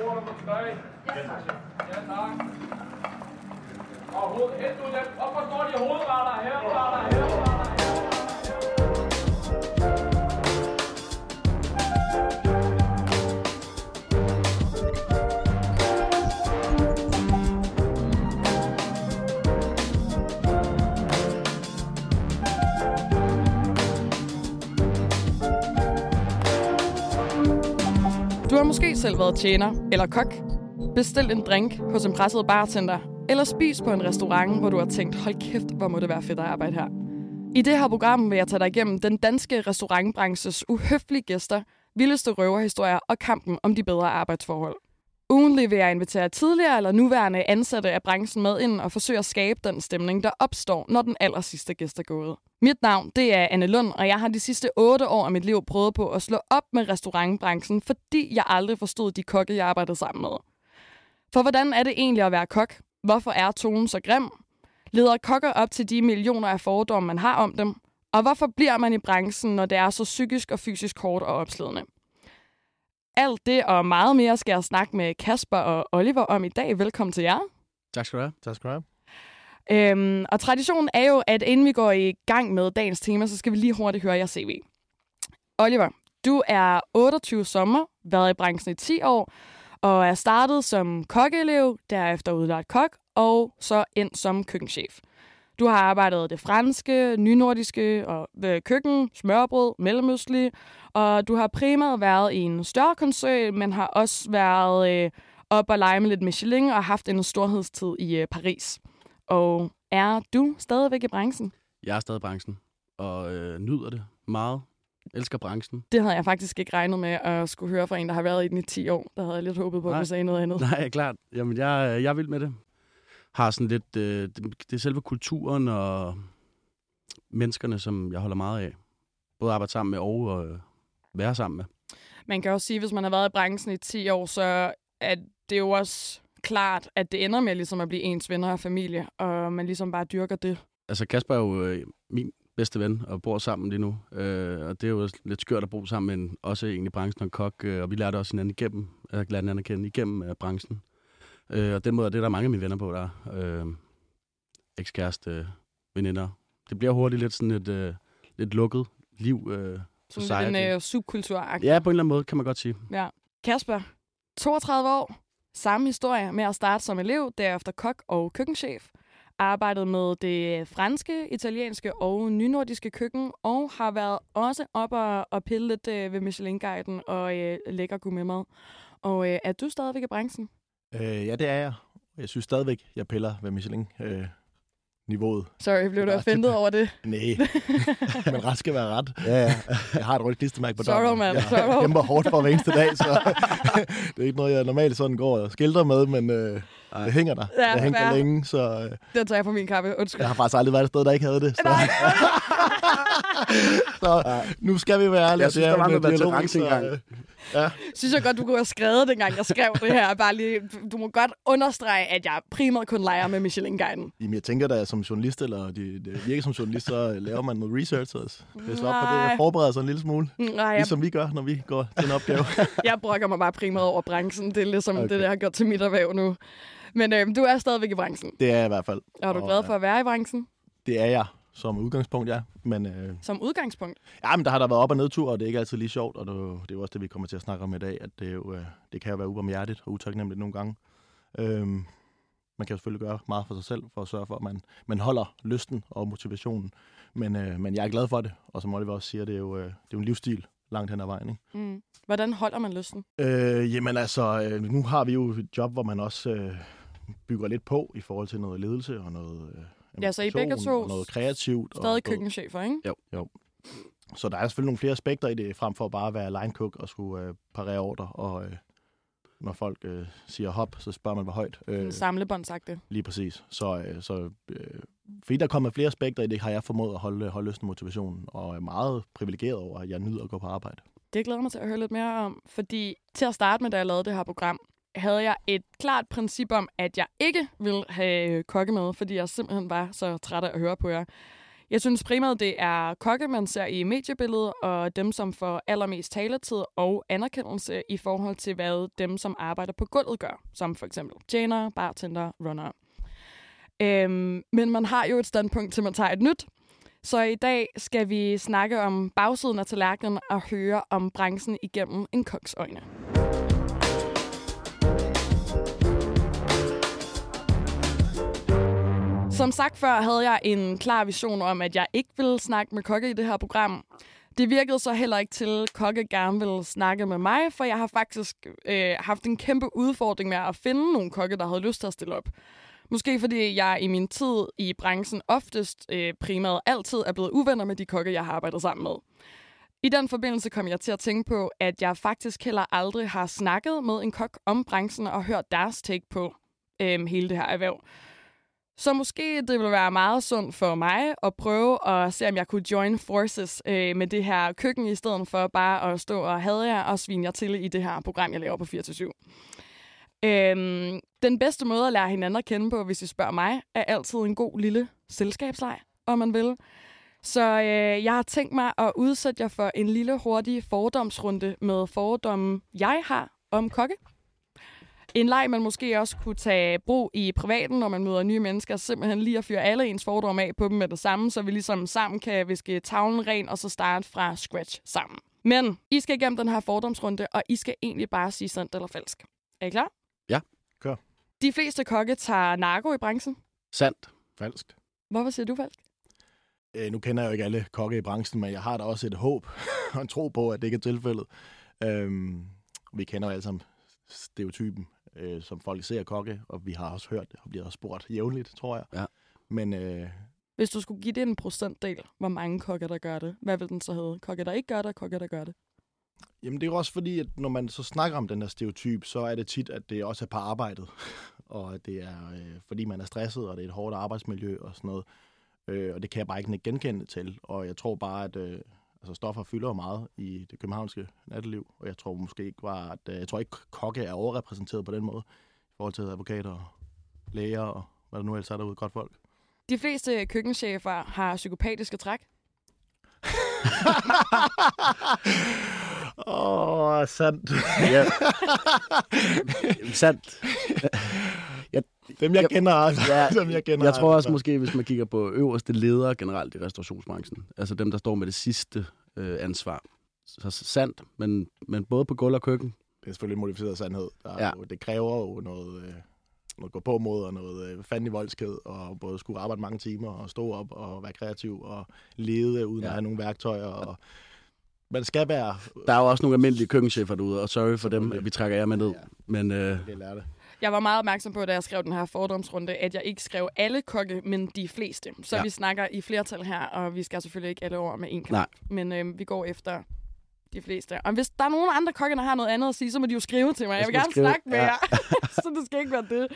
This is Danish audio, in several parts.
bord nummer 3. Ja, tak. Ja, tak. Og hoved, helt ud dem. Hvorfor står de hovedretter her? Hovedretter Selv været tjener eller kok, bestil en drink hos en presset bartender, eller spis på en restaurant, hvor du har tænkt, hold kæft, hvor må det være fedt at arbejde her. I det her program vil jeg tage dig igennem den danske restaurantbranches uhøflige gæster, vildeste røverhistorier og kampen om de bedre arbejdsforhold. Ugenlig vil jeg invitere tidligere eller nuværende ansatte af branchen med ind og forsøge at skabe den stemning, der opstår, når den aller sidste gæst er gået. Mit navn det er Anne Lund, og jeg har de sidste otte år af mit liv prøvet på at slå op med restaurantbranchen, fordi jeg aldrig forstod de kokke, jeg arbejdede sammen med. For hvordan er det egentlig at være kok? Hvorfor er tonen så grim? Leder kokker op til de millioner af fordomme, man har om dem? Og hvorfor bliver man i branchen, når det er så psykisk og fysisk hårdt og opslidende? Alt det og meget mere skal jeg snakke med Kasper og Oliver om i dag. Velkommen til jer. Tak skal du have. Tak skal du have. Øhm, og traditionen er jo, at inden vi går i gang med dagens tema, så skal vi lige hurtigt høre jer CV. Oliver, du er 28 sommer, været i branchen i 10 år, og er startet som kokkeelev, derefter udlært kok, og så ind som køkkenchef. Du har arbejdet det franske, nynordiske og øh, køkken, smørbrød, mellemøstlige, og du har primært været i en større koncern, men har også været øh, op og lege med lidt Michelin og haft en storhedstid i øh, Paris. Og er du stadigvæk i branchen? Jeg er stadig i branchen, og øh, nyder det meget. Elsker branchen. Det havde jeg faktisk ikke regnet med at skulle høre fra en, der har været i den i 10 år. Der havde jeg lidt håbet på, at du sagde noget andet. Nej, klart. Jamen, jeg, jeg er vild med det. Har sådan lidt... Øh, det, er selve kulturen og menneskerne, som jeg holder meget af. Både at arbejde sammen med og øh, være sammen med. Man kan også sige, at hvis man har været i branchen i 10 år, så er det jo også klart, at det ender med ligesom at blive ens venner og familie, og man ligesom bare dyrker det. Altså, Kasper er jo øh, min bedste ven og bor sammen lige nu. Øh, og det er jo lidt skørt at bo sammen, men også egentlig branchen og kok. Øh, og vi lærte også hinanden igennem, øh, lærte hinanden at kende igennem øh, branchen. Øh, og den måde, det er der mange af mine venner på, der er. Øh, ekskæreste, øh, veninder. Det bliver hurtigt lidt sådan et øh, lidt lukket liv. Øh, Sådan en øh, subkultur Ja, på en eller anden måde, kan man godt sige. ja. Kasper, 32 år, samme historie med at starte som elev, derefter kok og køkkenchef. Arbejdet med det franske, italienske og nynordiske køkken, og har været også op og, og pille lidt øh, ved Michelin-guiden og øh, lækker gourmetmad. Og øh, er du stadigvæk i branchen? Øh, ja, det er jeg. Jeg synes stadigvæk, jeg piller ved Michelin. Øh, niveauet. Sorry, blev du offentet over det? Nej, men ret skal være ret. Ja, ja. Jeg har et rødt klistermærke på Sorrow, døren. mand. Jeg Sorrow. kæmper hårdt for hver eneste dag, så det er ikke noget, jeg normalt sådan går og skildrer med, men øh, det hænger der. Ja, jeg hænger længe, så øh, Den tager jeg på min kappe. Undskyld. jeg har faktisk aldrig været et sted, der ikke havde det. Så, Nej. Så nu skal vi være ærlige. Jeg synes, Det er der var noget så, engang. øh, Ja, synes jeg godt, du kunne have skrevet, dengang jeg skrev det her. Bare lige, du må godt understrege, at jeg primært kun leger med Michelin-guiden. Jamen, jeg tænker da, som journalist, eller det, det virker som journalist, så laver man noget research også. Hvis op på det, Nej. jeg forbereder sig en lille smule. Nej, jeg, Ligesom vi gør, når vi går til en opgave. jeg brokker mig bare primært over branchen. Det er ligesom okay. Det, jeg har gjort til mit erhverv nu. Men øhm, du er stadigvæk i branchen. det er jeg i hvert fald. Er du Og, glad for at være i branchen? Det er jeg som udgangspunkt, ja. Men, øh, Som udgangspunkt. ja, men der har der været op- og nedtur, og det er ikke altid lige sjovt. Og det, er det er jo også det, vi kommer til at snakke om i dag, at det, er jo, øh, det kan jo være ubarmhjertigt og utaknemmeligt nogle gange. Øhm, man kan jo selvfølgelig gøre meget for sig selv, for at sørge for, at man, man holder lysten og motivationen. Men, øh, men jeg er glad for det, og som Oliver også siger, det er jo, øh, det er jo en livsstil langt hen ad vejen. Ikke? Mm. Hvordan holder man lysten? Øh, jamen altså, øh, nu har vi jo et job, hvor man også øh, bygger lidt på i forhold til noget ledelse og noget øh, Ja, så I begge to og noget kreativt. Stadig og køkkenchefer, ikke? Så der er selvfølgelig nogle flere aspekter i det, frem for bare at være line cook og skulle øh, parere ordre. Og øh, når folk øh, siger hop, så spørger man, hvor højt. Øh. Samlebåndsagte. lige præcis. Så, øh, så øh, fordi der kommer flere aspekter i det, har jeg formået at holde, holde lysten og motivationen, og er meget privilegeret over, at jeg nyder at gå på arbejde. Det glæder mig til at høre lidt mere om, fordi til at starte med, da jeg lavede det her program, havde jeg et klart princip om, at jeg ikke ville have kokkemad, fordi jeg simpelthen var så træt af at høre på jer. Jeg synes primært, det er kokke, man ser i mediebilledet, og dem, som får allermest taletid og anerkendelse i forhold til, hvad dem, som arbejder på gulvet gør, som for eksempel tjener, bartender, runner. Øhm, men man har jo et standpunkt til, man tager et nyt. Så i dag skal vi snakke om bagsiden af tallerkenen og høre om branchen igennem en koks øjne. Som sagt før, havde jeg en klar vision om, at jeg ikke ville snakke med kokke i det her program. Det virkede så heller ikke til, at kokke gerne ville snakke med mig, for jeg har faktisk øh, haft en kæmpe udfordring med at finde nogle kokke, der havde lyst til at stille op. Måske fordi jeg i min tid i branchen oftest øh, primært altid er blevet uvenner med de kokke, jeg har arbejdet sammen med. I den forbindelse kom jeg til at tænke på, at jeg faktisk heller aldrig har snakket med en kok om branchen og hørt deres take på øh, hele det her erhverv. Så måske det ville være meget sundt for mig at prøve at se, om jeg kunne join forces øh, med det her køkken, i stedet for bare at stå og have jer og svine jer til i det her program, jeg laver på 4 7 Øhm, den bedste måde at lære hinanden at kende på, hvis I spørger mig, er altid en god lille selskabsleg, om man vil. Så øh, jeg har tænkt mig at udsætte jer for en lille hurtig fordomsrunde med fordomme, jeg har om kokke. En leg, man måske også kunne tage brug i privaten, når man møder nye mennesker, simpelthen lige at fyre alle ens fordomme af på dem med det samme, så vi ligesom sammen kan viske tavlen ren og så starte fra scratch sammen. Men I skal igennem den her fordomsrunde, og I skal egentlig bare sige sandt eller falsk. Er I klar? Ja. Kør. De fleste kokke tager narko i branchen. Sandt. Falskt. Hvorfor siger du falsk? Øh, nu kender jeg jo ikke alle kokke i branchen, men jeg har da også et håb og en tro på, at det ikke er tilfældet. Øhm, vi kender jo alle sammen stereotypen, øh, som folk ser kokke, og vi har også hørt det, og bliver også spurgt jævnligt, tror jeg. Ja. Men øh, Hvis du skulle give det en procentdel, hvor mange kokke, der gør det, hvad vil den så hedde? Kokke, der ikke gør det, og kokke, der gør det? Jamen det er jo også fordi, at når man så snakker om den her stereotyp, så er det tit, at det også er på arbejdet. og det er, øh, fordi man er stresset, og det er et hårdt arbejdsmiljø og sådan noget. Øh, og det kan jeg bare ikke genkende til. Og jeg tror bare, at øh, altså, stoffer fylder meget i det københavnske natteliv. Og jeg tror måske ikke bare, at øh, jeg tror ikke, kokke er overrepræsenteret på den måde. I forhold til advokater og læger og hvad der nu ellers er derude, godt folk. De fleste køkkenchefer har psykopatiske træk. Åh, oh, sandt. Ja. Sandt. Dem jeg Jeg- kender også. Ja, Dem jeg kender Jeg tror også måske, hvis man kigger på øverste ledere generelt i restaurationsbranchen, altså dem, der står med det sidste øh, ansvar, så sandt, men, men både på gulv og køkken. Det er selvfølgelig en modificeret sandhed. Der er Ja. jo, det kræver jo noget, øh, noget gå på mod og noget øh, fandelig voldsked, og både skulle arbejde mange timer og stå op og være kreativ og lede uden ja. Ja. at have nogle værktøjer. Og man skal være... Der er jo også nogle almindelige køkkenchefer derude, og sorry for dem, at vi trækker jer med ned. Ja. Men øh, Det lærer det. Jeg var meget opmærksom på, da jeg skrev den her fordomsrunde, at jeg ikke skrev alle kokke, men de fleste. Så ja. Vi snakker i flertal her, og vi skal selvfølgelig ikke alle over med en kamp. Nej. Men øh, vi går efter de fleste. Og hvis der er nogen andre kokke, der har noget andet at sige, så må de jo skrive til mig. Jeg vil Jeg gerne skal skrive- snakke med ja. jer. så det skal ikke være det.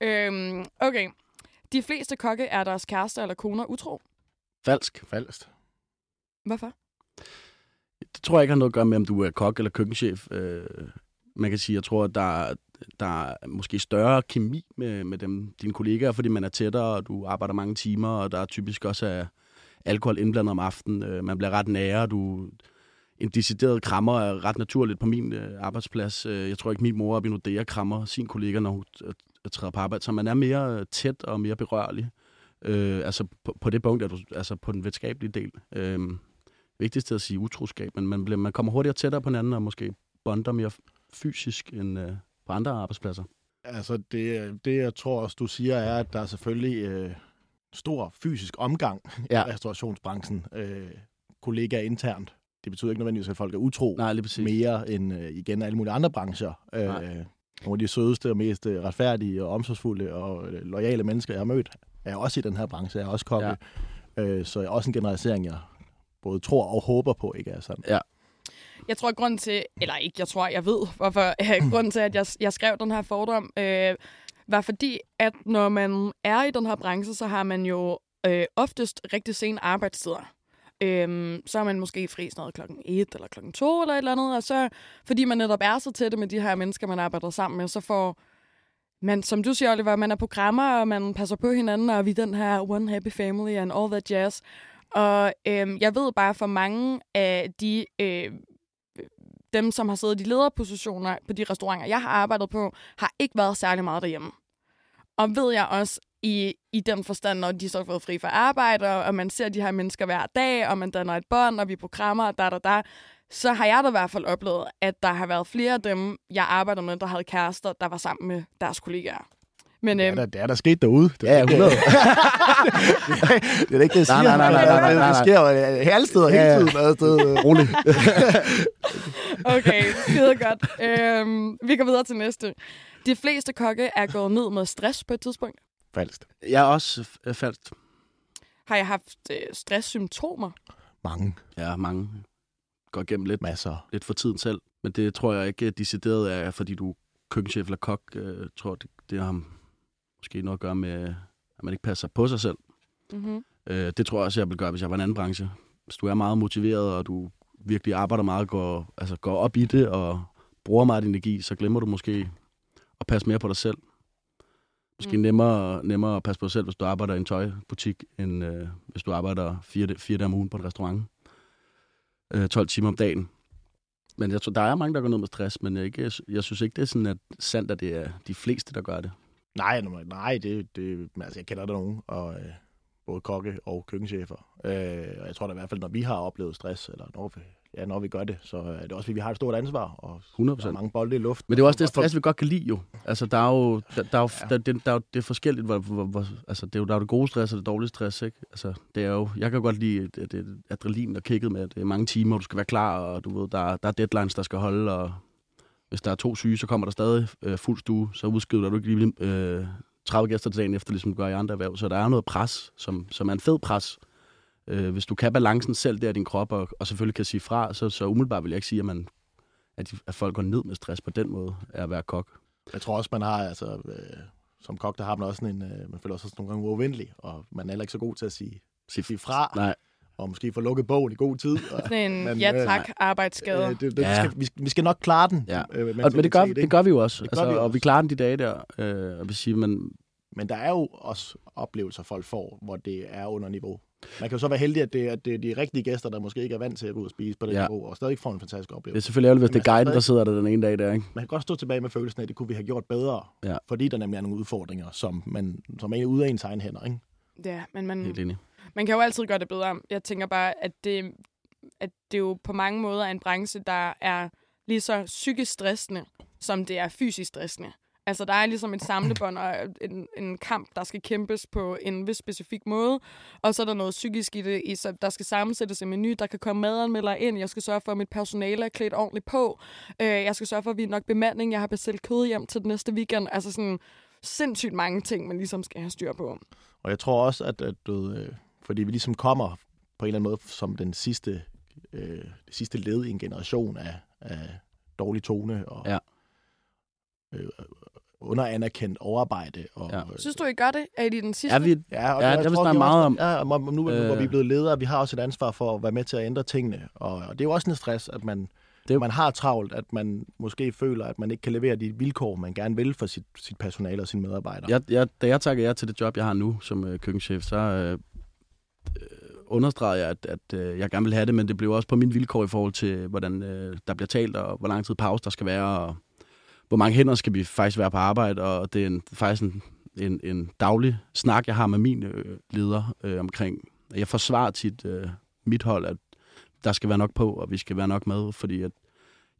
Øhm, okay. De fleste kokke er deres kærester eller koner utro. falsk. Falsk. Hvorfor? Det tror jeg ikke har noget at gøre med, om du er kok eller køkkenchef. Øh, man kan sige, jeg tror, at der, er- der er måske større kemi med, med dem, dine kollegaer, fordi man er tættere, og du arbejder mange timer, og der er typisk også er alkohol indblandet om aftenen. Øh, man bliver ret nære, og du en decideret krammer er ret naturligt på min øh, arbejdsplads. Øh, jeg tror ikke, min mor op i Nordea krammer sin kollega, når hun øh, træder på arbejde. Så man er mere tæt og mere berørlig. Øh, altså på, på det punkt, er du, altså på den venskabelige del. Øh, vigtigst at sige utroskab, men man, bliver, man kommer hurtigere tættere på hinanden og måske bonder mere fysisk end øh, på andre arbejdspladser. Altså, det, det jeg tror også, du siger, er, at der er selvfølgelig øh, stor fysisk omgang Ja. i restaurationsbranchen. Øh, kollegaer internt. Det betyder ikke nødvendigvis, at folk er utro. Nej, lige præcis. mere end øh, igen alle mulige andre brancher. Øh, Nej. nogle af de sødeste og mest øh, retfærdige og omsorgsfulde og øh, lojale mennesker, jeg har mødt, er også i den her branche. Jeg er også kokke. Ja. Øh, så jeg er også en generalisering, jeg både tror og håber på, ikke er sådan. Ja. Jeg tror, at grunden til, eller ikke, jeg tror, jeg ved, hvorfor, øh, grunden til, at jeg, jeg skrev den her fordom, øh, var fordi, at når man er i den her branche, så har man jo øh, oftest rigtig sene arbejdstider. Øhm, så er man måske fri sådan noget klokken 1 eller klokken 2 eller et eller andet, og så, fordi man netop er så tætte med de her mennesker, man arbejder sammen med, så får man, som du siger, Oliver, man er programmer, og man passer på hinanden, og vi er den her one happy family and all that jazz. Og øhm, jeg ved bare for mange af de øh, dem, som har siddet i lederpositioner på de restauranter, jeg har arbejdet på, har ikke været særlig meget derhjemme. Og ved jeg også i, i den forstand, når de så har fået fri fra arbejde, og man ser de her mennesker hver dag, og man danner et bånd, og vi programmer, og da, da, da, så har jeg da i hvert fald oplevet, at der har været flere af dem, jeg arbejder med, der havde kærester, der var sammen med deres kollegaer. Men, Det er, øhm, der, det er der sket derude. Det er Ja, ikke- 100. det er ikke det, jeg siger. Nej, nej, nej, nej, nej, nej, Det sker jo øh, alle steder, Ja, hele tiden. Altså, Rolig. Okay, skide godt. Øhm, vi går videre til næste. De fleste kokke er gået ned med stress på et tidspunkt. falsk. Jeg er også f- falsk. Har jeg haft øh, stresssymptomer? Mange. Ja, mange går igennem lidt, Masser. lidt for tiden selv. Men det tror jeg ikke decideret er, fordi du er køkkenchef eller kok. Jeg tror, det, det har måske noget at gøre med, at man ikke passer på sig selv. Mm-hmm. Øh, det tror jeg også, jeg ville gøre, hvis jeg var en anden branche. Hvis du er meget motiveret, og du virkelig arbejder meget, går, altså går op i det, og bruger meget energi, så glemmer du måske at passe mere på dig selv. Måske Mm. mm. nemmere, nemmere at passe på dig selv, hvis du arbejder i en tøjbutik, end øh, hvis du arbejder fire, fire dage om ugen på en restaurant. Øh, 12 timer om dagen. Men jeg tror, der er mange, der går ned med stress, men jeg, ikke, jeg synes ikke, det er sådan at sandt, at det er de fleste, der gør det. Nej, nej, det, det, altså, jeg kender der nogen, og, øh, både kokke og køkkenchefer. Øh, og jeg tror da i hvert fald, når vi har oplevet stress, eller når vi, ja, når vi gør det, så er det også, fordi vi har et stort ansvar, og 100 der er mange bolde i luften. Men det er også det stress, vi godt kan lide jo. Altså, der er jo, der, der er jo, Ja. der, det, der er jo det er forskelligt, hvor, hvor, hvor, altså, det er jo, der er jo det gode stress og det dårlige stress, ikke? Altså, det er jo, jeg kan godt lide det, det adrenalin, der kigget med, det er mange timer, du skal være klar, og du ved, der, er- der er deadlines, der skal holde, og hvis der er to syge, så kommer der stadig øh, fuld stue, så udskriver du ikke lige øh, 30 gæster til dagen efter, ligesom du gør i andre erhverv. Så der er noget pres, som, som er en fed pres. Øh, hvis du kan balancen selv der i din krop, og, og selvfølgelig kan sige fra, så, så umiddelbart vil jeg ikke sige, at, man, at, de, at folk går ned med stress på den måde, af at være kok. Jeg tror også, man har, altså, øh, som kok, der har man også sådan en, øh, man føler også nogle gange uovervindelig, og man er heller ikke så god til at sige, Sig, sige fra, Nej, og måske få lukket bogen i god tid. Og, Sådan en Men, ja øh, tak arbejdsskade. øh, det, det, Ja. vi, skal- vi skal nok klare den. Ja. Øh, og, men det gør, det ikke? gør vi jo også. Det altså, vi og også. vi klarer den de dage der. Øh, og vi siger, men Men der er jo også oplevelser, folk får, hvor det er under niveau. Man kan jo så være heldig, at det er, at det er de rigtige gæster, der måske ikke er vant til at gå ud og spise på det Ja. niveau, og stadig får en fantastisk det er oplevelse. selvfølgelig ærgerligt, hvis det er guiden, der sidder der den ene dag der, ikke? Man kan godt stå tilbage med følelsen af, at det kunne vi have gjort bedre, Ja. fordi der nemlig er nogle udfordringer, som, man, som er ude af ens egen hænder. Ikke? Ja, men man, Helt enig man kan jo altid gøre det bedre. Jeg tænker bare, at det, at det jo på mange måder er en branche, der er lige så psykisk stressende, som det er fysisk stressende. Altså, der er ligesom et samlebånd og en, en kamp, der skal kæmpes på en vis specifik måde. Og så er der noget psykisk i det. I, så der skal sammensættes en menu, der kan komme madanmelder ind. Jeg skal sørge for, at mit personale er klædt ordentligt på. Øh, jeg skal sørge for, at vi er nok bemanding. Jeg har bestilt kød hjem til den næste weekend. Altså sådan sindssygt mange ting, man ligesom skal have styr på. Og jeg tror også, at, at du, øh, fordi vi ligesom kommer på en eller anden måde som den sidste, øh, det sidste led i en generation af, af dårlig tone og Ja. øh, underanerkendt overarbejde. Og, Ja. øh, Synes du, I gør det? Er I den sidste? Er vi, Ja, og Ja, jeg det tror, det er meget også, om. Ja, og nu øh, hvor vi er Øh. blevet ledere, vi har også et ansvar for at være med til at ændre tingene. Og, og det er jo også en stress, at man, er jo- man har travlt, at man måske føler, at man ikke kan levere de vilkår, man gerne vil for sit, sit personale og sine medarbejdere. jeg, jeg, da jeg takker jer til det job, jeg har nu som øh, køkkenchef, så øh, understregede jeg, at, at øh, jeg gerne vil have det, men det blev også på mine vilkår i forhold til, hvordan øh, der bliver talt, og hvor lang tid pause der skal være, og hvor mange hænder skal vi faktisk være på arbejde, og det er en, faktisk en, en, en daglig snak, jeg har med min øh, leder øh, omkring. Jeg forsvarer tit øh, mit hold, at der skal være nok på, og vi skal være nok med, fordi at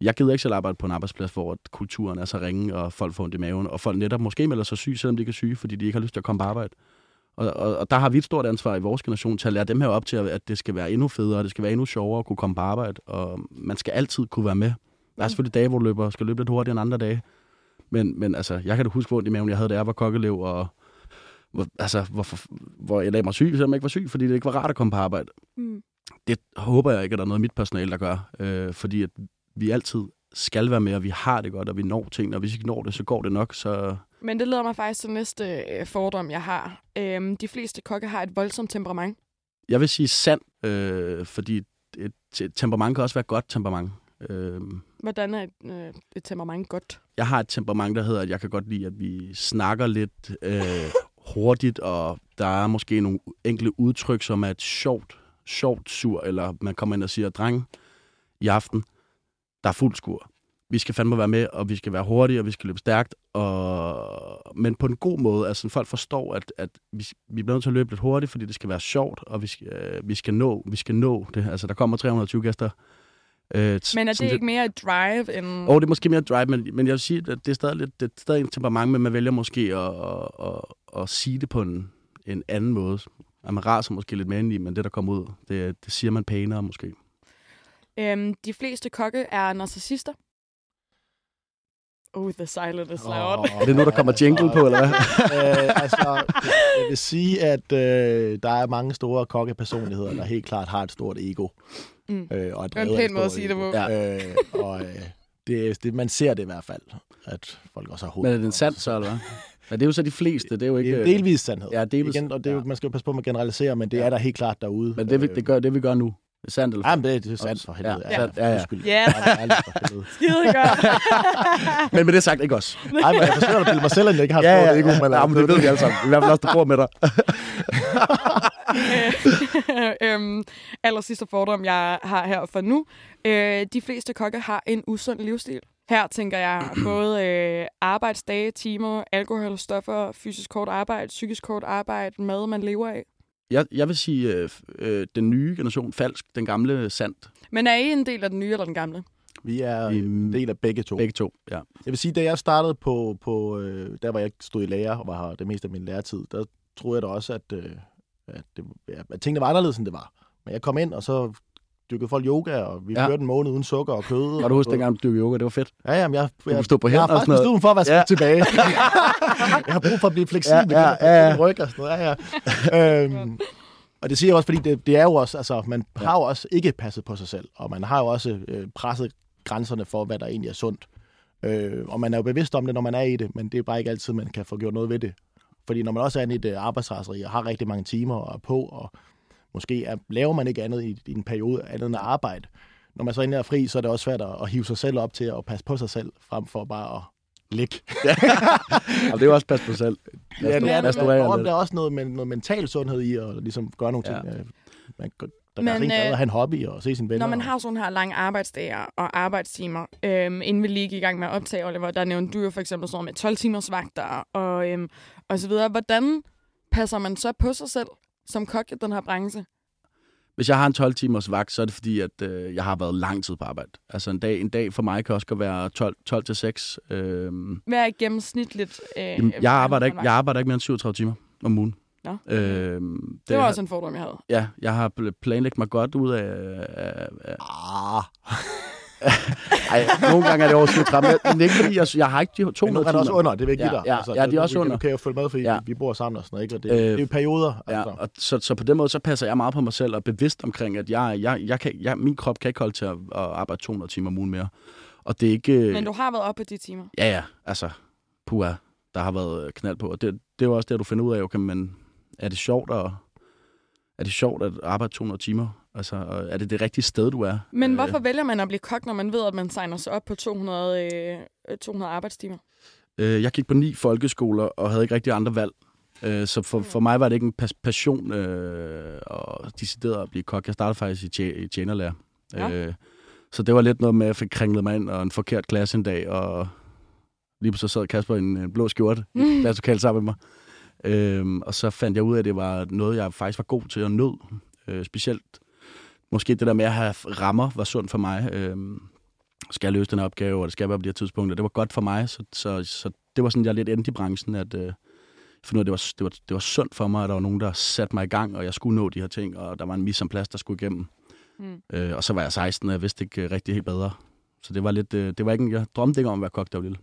jeg gider ikke selv arbejde på en arbejdsplads, hvor kulturen er så ringe, og folk får ondt i maven, og folk netop måske melder sig syge, selvom de ikke er syge, fordi de ikke har lyst til at komme på arbejde. Og, og, og der har vi et stort ansvar i vores generation til at lære dem her op til, at det skal være endnu federe, det skal være endnu sjovere at kunne komme på arbejde, og man skal altid kunne være med. Der er selvfølgelig dage, hvor du løber, skal løbe lidt hurtigere end andre dage, men, men altså, jeg kan da huske, hvor i maven jeg havde, da jeg var kokkelev, og hvor, altså, hvor, hvor jeg lagde mig syg, selvom jeg ikke var syg, fordi det ikke var rart at komme på arbejde Mm. det håber jeg ikke, at der er noget af mit personale, der gør. Øh, fordi at vi altid skal være med, og vi har det godt, og vi når ting, og hvis ikke når det, så går det nok. Så Men det leder mig faktisk til næste øh, fordom, jeg har. Øhm, de fleste kokke har et voldsomt temperament. jeg vil sige sand, øh, fordi et, et temperament kan også være godt temperament. Øh, Hvordan er et, øh, et temperament godt? jeg har et temperament, der hedder, at jeg kan godt lide, at vi snakker lidt øh, hurtigt, og der er måske nogle enkelte udtryk, som er et sjovt, sjovt sur, eller man kommer ind og siger, dreng, i aften, der er fuld skur. Vi skal fandme være med, og vi skal være hurtige, og vi skal løbe stærkt, og... men på en god måde. Altså, folk forstår, at, at vi, vi bliver nødt til at løbe lidt hurtigt, fordi det skal være sjovt, og vi skal, øh, vi skal, nå, vi skal nå det. Altså, der kommer 320 gæster. Øh, Men er det ikke mere et drive end... og det er måske mere drive, men, men jeg vil sige, at det er stadig, lidt, det er stadig en temperament, men man vælger måske at, at, at, at sige det på en, en anden måde. At man raser måske lidt mere ind i, men det, der kommer ud, det, det siger man pænere måske. Øhm, de fleste kokke er narcissister. Oh, the silent is loud. Er det nu, der kommer jingle på, eller hvad? øh, altså, jeg vil sige, at øh, der er mange store kokkepersonligheder, der helt klart har et stort ego. Mm. Øh, og Det er en pæn måde at sige det ego. på. Ja. Øh, og øh, det, det, man ser det i hvert fald, at folk også har hoved. Men er det en sand så, eller hvad? Ja, det er jo så de fleste, det er jo ikke... Det er delvis sandhed. Ja, delvis. Igen, og det er jo, Ja. man skal jo passe på med at generalisere, men det Ja. er der helt klart derude. Men det, vi, det, gør, det vi gør nu, det er sandt eller Jamen, det, det er sandt for helvede. Ja, ja, ja. Undskyld. Ja. Helvede. Skide godt. Men med det sagt, ikke også. Ej, men jeg forsøger at bilde mig selv, at jeg ikke har Ja, ja, ja, Men, ja, men det ved vi alle sammen. I hvert fald også, der bor med dig. øhm, aller sidste fordom, jeg har her for nu. Øh, de fleste kokke har en usund livsstil. Her tænker jeg både øh, arbejdsdage, timer, alkohol, stoffer, fysisk kort arbejde, psykisk kort arbejde, mad, man lever af. Jeg, jeg vil sige, øh, øh, den nye generation, falsk, den gamle sandt. Men er I en del af den nye eller den gamle? Vi er Vi- en del af begge to. Begge to, ja. Jeg vil sige, da jeg startede på, på øh, der hvor jeg stod i lærer og var her det meste af min læretid, der troede jeg da også, at, øh, at, det, ja, at tingene var anderledes, end det var. Men jeg kom ind, og så dykkede folk yoga, og vi Ja. kørte en måned uden sukker og kød. Kan du huske dengang, du dyrkede yoga? Det var fedt. Ja, jamen, jeg, kunne jeg, stå på jeg har faktisk besluttet for at være Ja. tilbage. jeg har brug for at blive fleksibel. Ja, ja, ja, ja. Min ryg og sådan noget. Ja, ja. øhm, og det siger jeg også, fordi det, det er jo også, altså, man har jo også ikke passet på sig selv, og man har jo også øh, presset grænserne for, hvad der egentlig er sundt. Øh, og man er jo bevidst om det, når man er i det, men det er bare ikke altid, man kan få gjort noget ved det. Fordi når man også er inde i et øh, arbejdsraseri og har rigtig mange timer og er på, og måske er, laver man ikke andet i, i en periode andet end at arbejde. Når man så endelig er fri, så er det også svært at, at hive sig selv op til at passe på sig selv, frem for bare at ligge. Og det er jo også pas på sig selv. Ja, det er det. og lidt. der er også noget, med, noget mental sundhed i at ligesom gøre nogle ting. Ja. Ja. Man, der Men, er rent øh, at have en hobby og se sine venner. Når man har sådan her lange arbejdsdage og arbejdstimer, øhm, inden vi lige gik i gang med at optage, Oliver, der nævnte du jo for eksempel sådan med 12 timers vagter og, øhm, og så videre. Hvordan passer man så på sig selv som kok i den her branche? Hvis jeg har en 12 timers vagt, så er det fordi, at øh, jeg har været lang tid på arbejde. Altså en dag, en dag for mig kan også være 12, 12 til 6. Øh, Hvad er gennemsnitligt? Øh, Jamen, jeg, arbejder ikke, jeg arbejder ikke mere end 37 timer om ugen. Nå. Øh, Det var har- også en fordom, jeg havde. Ja, jeg har pl- planlagt mig godt ud af... af, af Ah, ej, nogle gange er det over 37, men men det er ikke fordi, jeg, jeg har ikke de 200 men nu er der timer. også under, det vil jeg give Ja, dig. Altså, ja, ja, de er også du, under. Du kan jo følge med, fordi Ja. ja. vi bor sammen og sådan noget, ikke? Og det, Øh, øh, det er jo perioder. Ja, Altså. og så, så på den måde, så passer jeg meget på mig selv og bevidst omkring, at jeg, jeg, jeg kan, jeg, min krop kan ikke holde til at, at arbejde 200 timer om ugen mere. Og det er ikke... Men du har været oppe på de timer. Ja, ja, altså, puha, der har været knald på. Og det, det er jo også det, du finder ud af, okay, men er det sjovt at, er det sjovt at arbejde 200 timer? Altså, og er det det rigtige sted, du er? Men Øh, hvorfor vælger man at blive kok, når man ved, at man signer sig op på 200, øh, 200 arbejdstimer? Øh, jeg gik på ni folkeskoler og havde ikke rigtig andre valg. Øh, så for, for mig var det ikke en pas- passion øh, og decideret at blive kok. Jeg startede faktisk i, tje- i tjenerlærer. Ja. Øh, så det var lidt noget med, at jeg fik kringlet mig ind og en forkert klasse en dag, og lige så sad Kasper i en, en blå skjorte i Mm. klasselokalet sammen med mig. Øhm, og så fandt jeg ud af, at det var noget, jeg faktisk var god til at nød. Øh, specielt måske det der med at have rammer var sundt for mig. Øhm, skal jeg løse den her opgave, og det skal jeg være på de her tidspunkter. Det var godt for mig, så, så, så det var sådan, jeg lidt endte i branchen, at øh, for nu, det, var, det, var, det var sundt for mig, at der var nogen, der satte mig i gang, og jeg skulle nå de her ting, og der var en mise en plads, der skulle igennem. Mm. Øh, og så var jeg 16, og jeg vidste ikke øh, rigtig helt bedre. Så det var lidt, øh, det var ikke, jeg drømte ikke om at være kok, der var lille.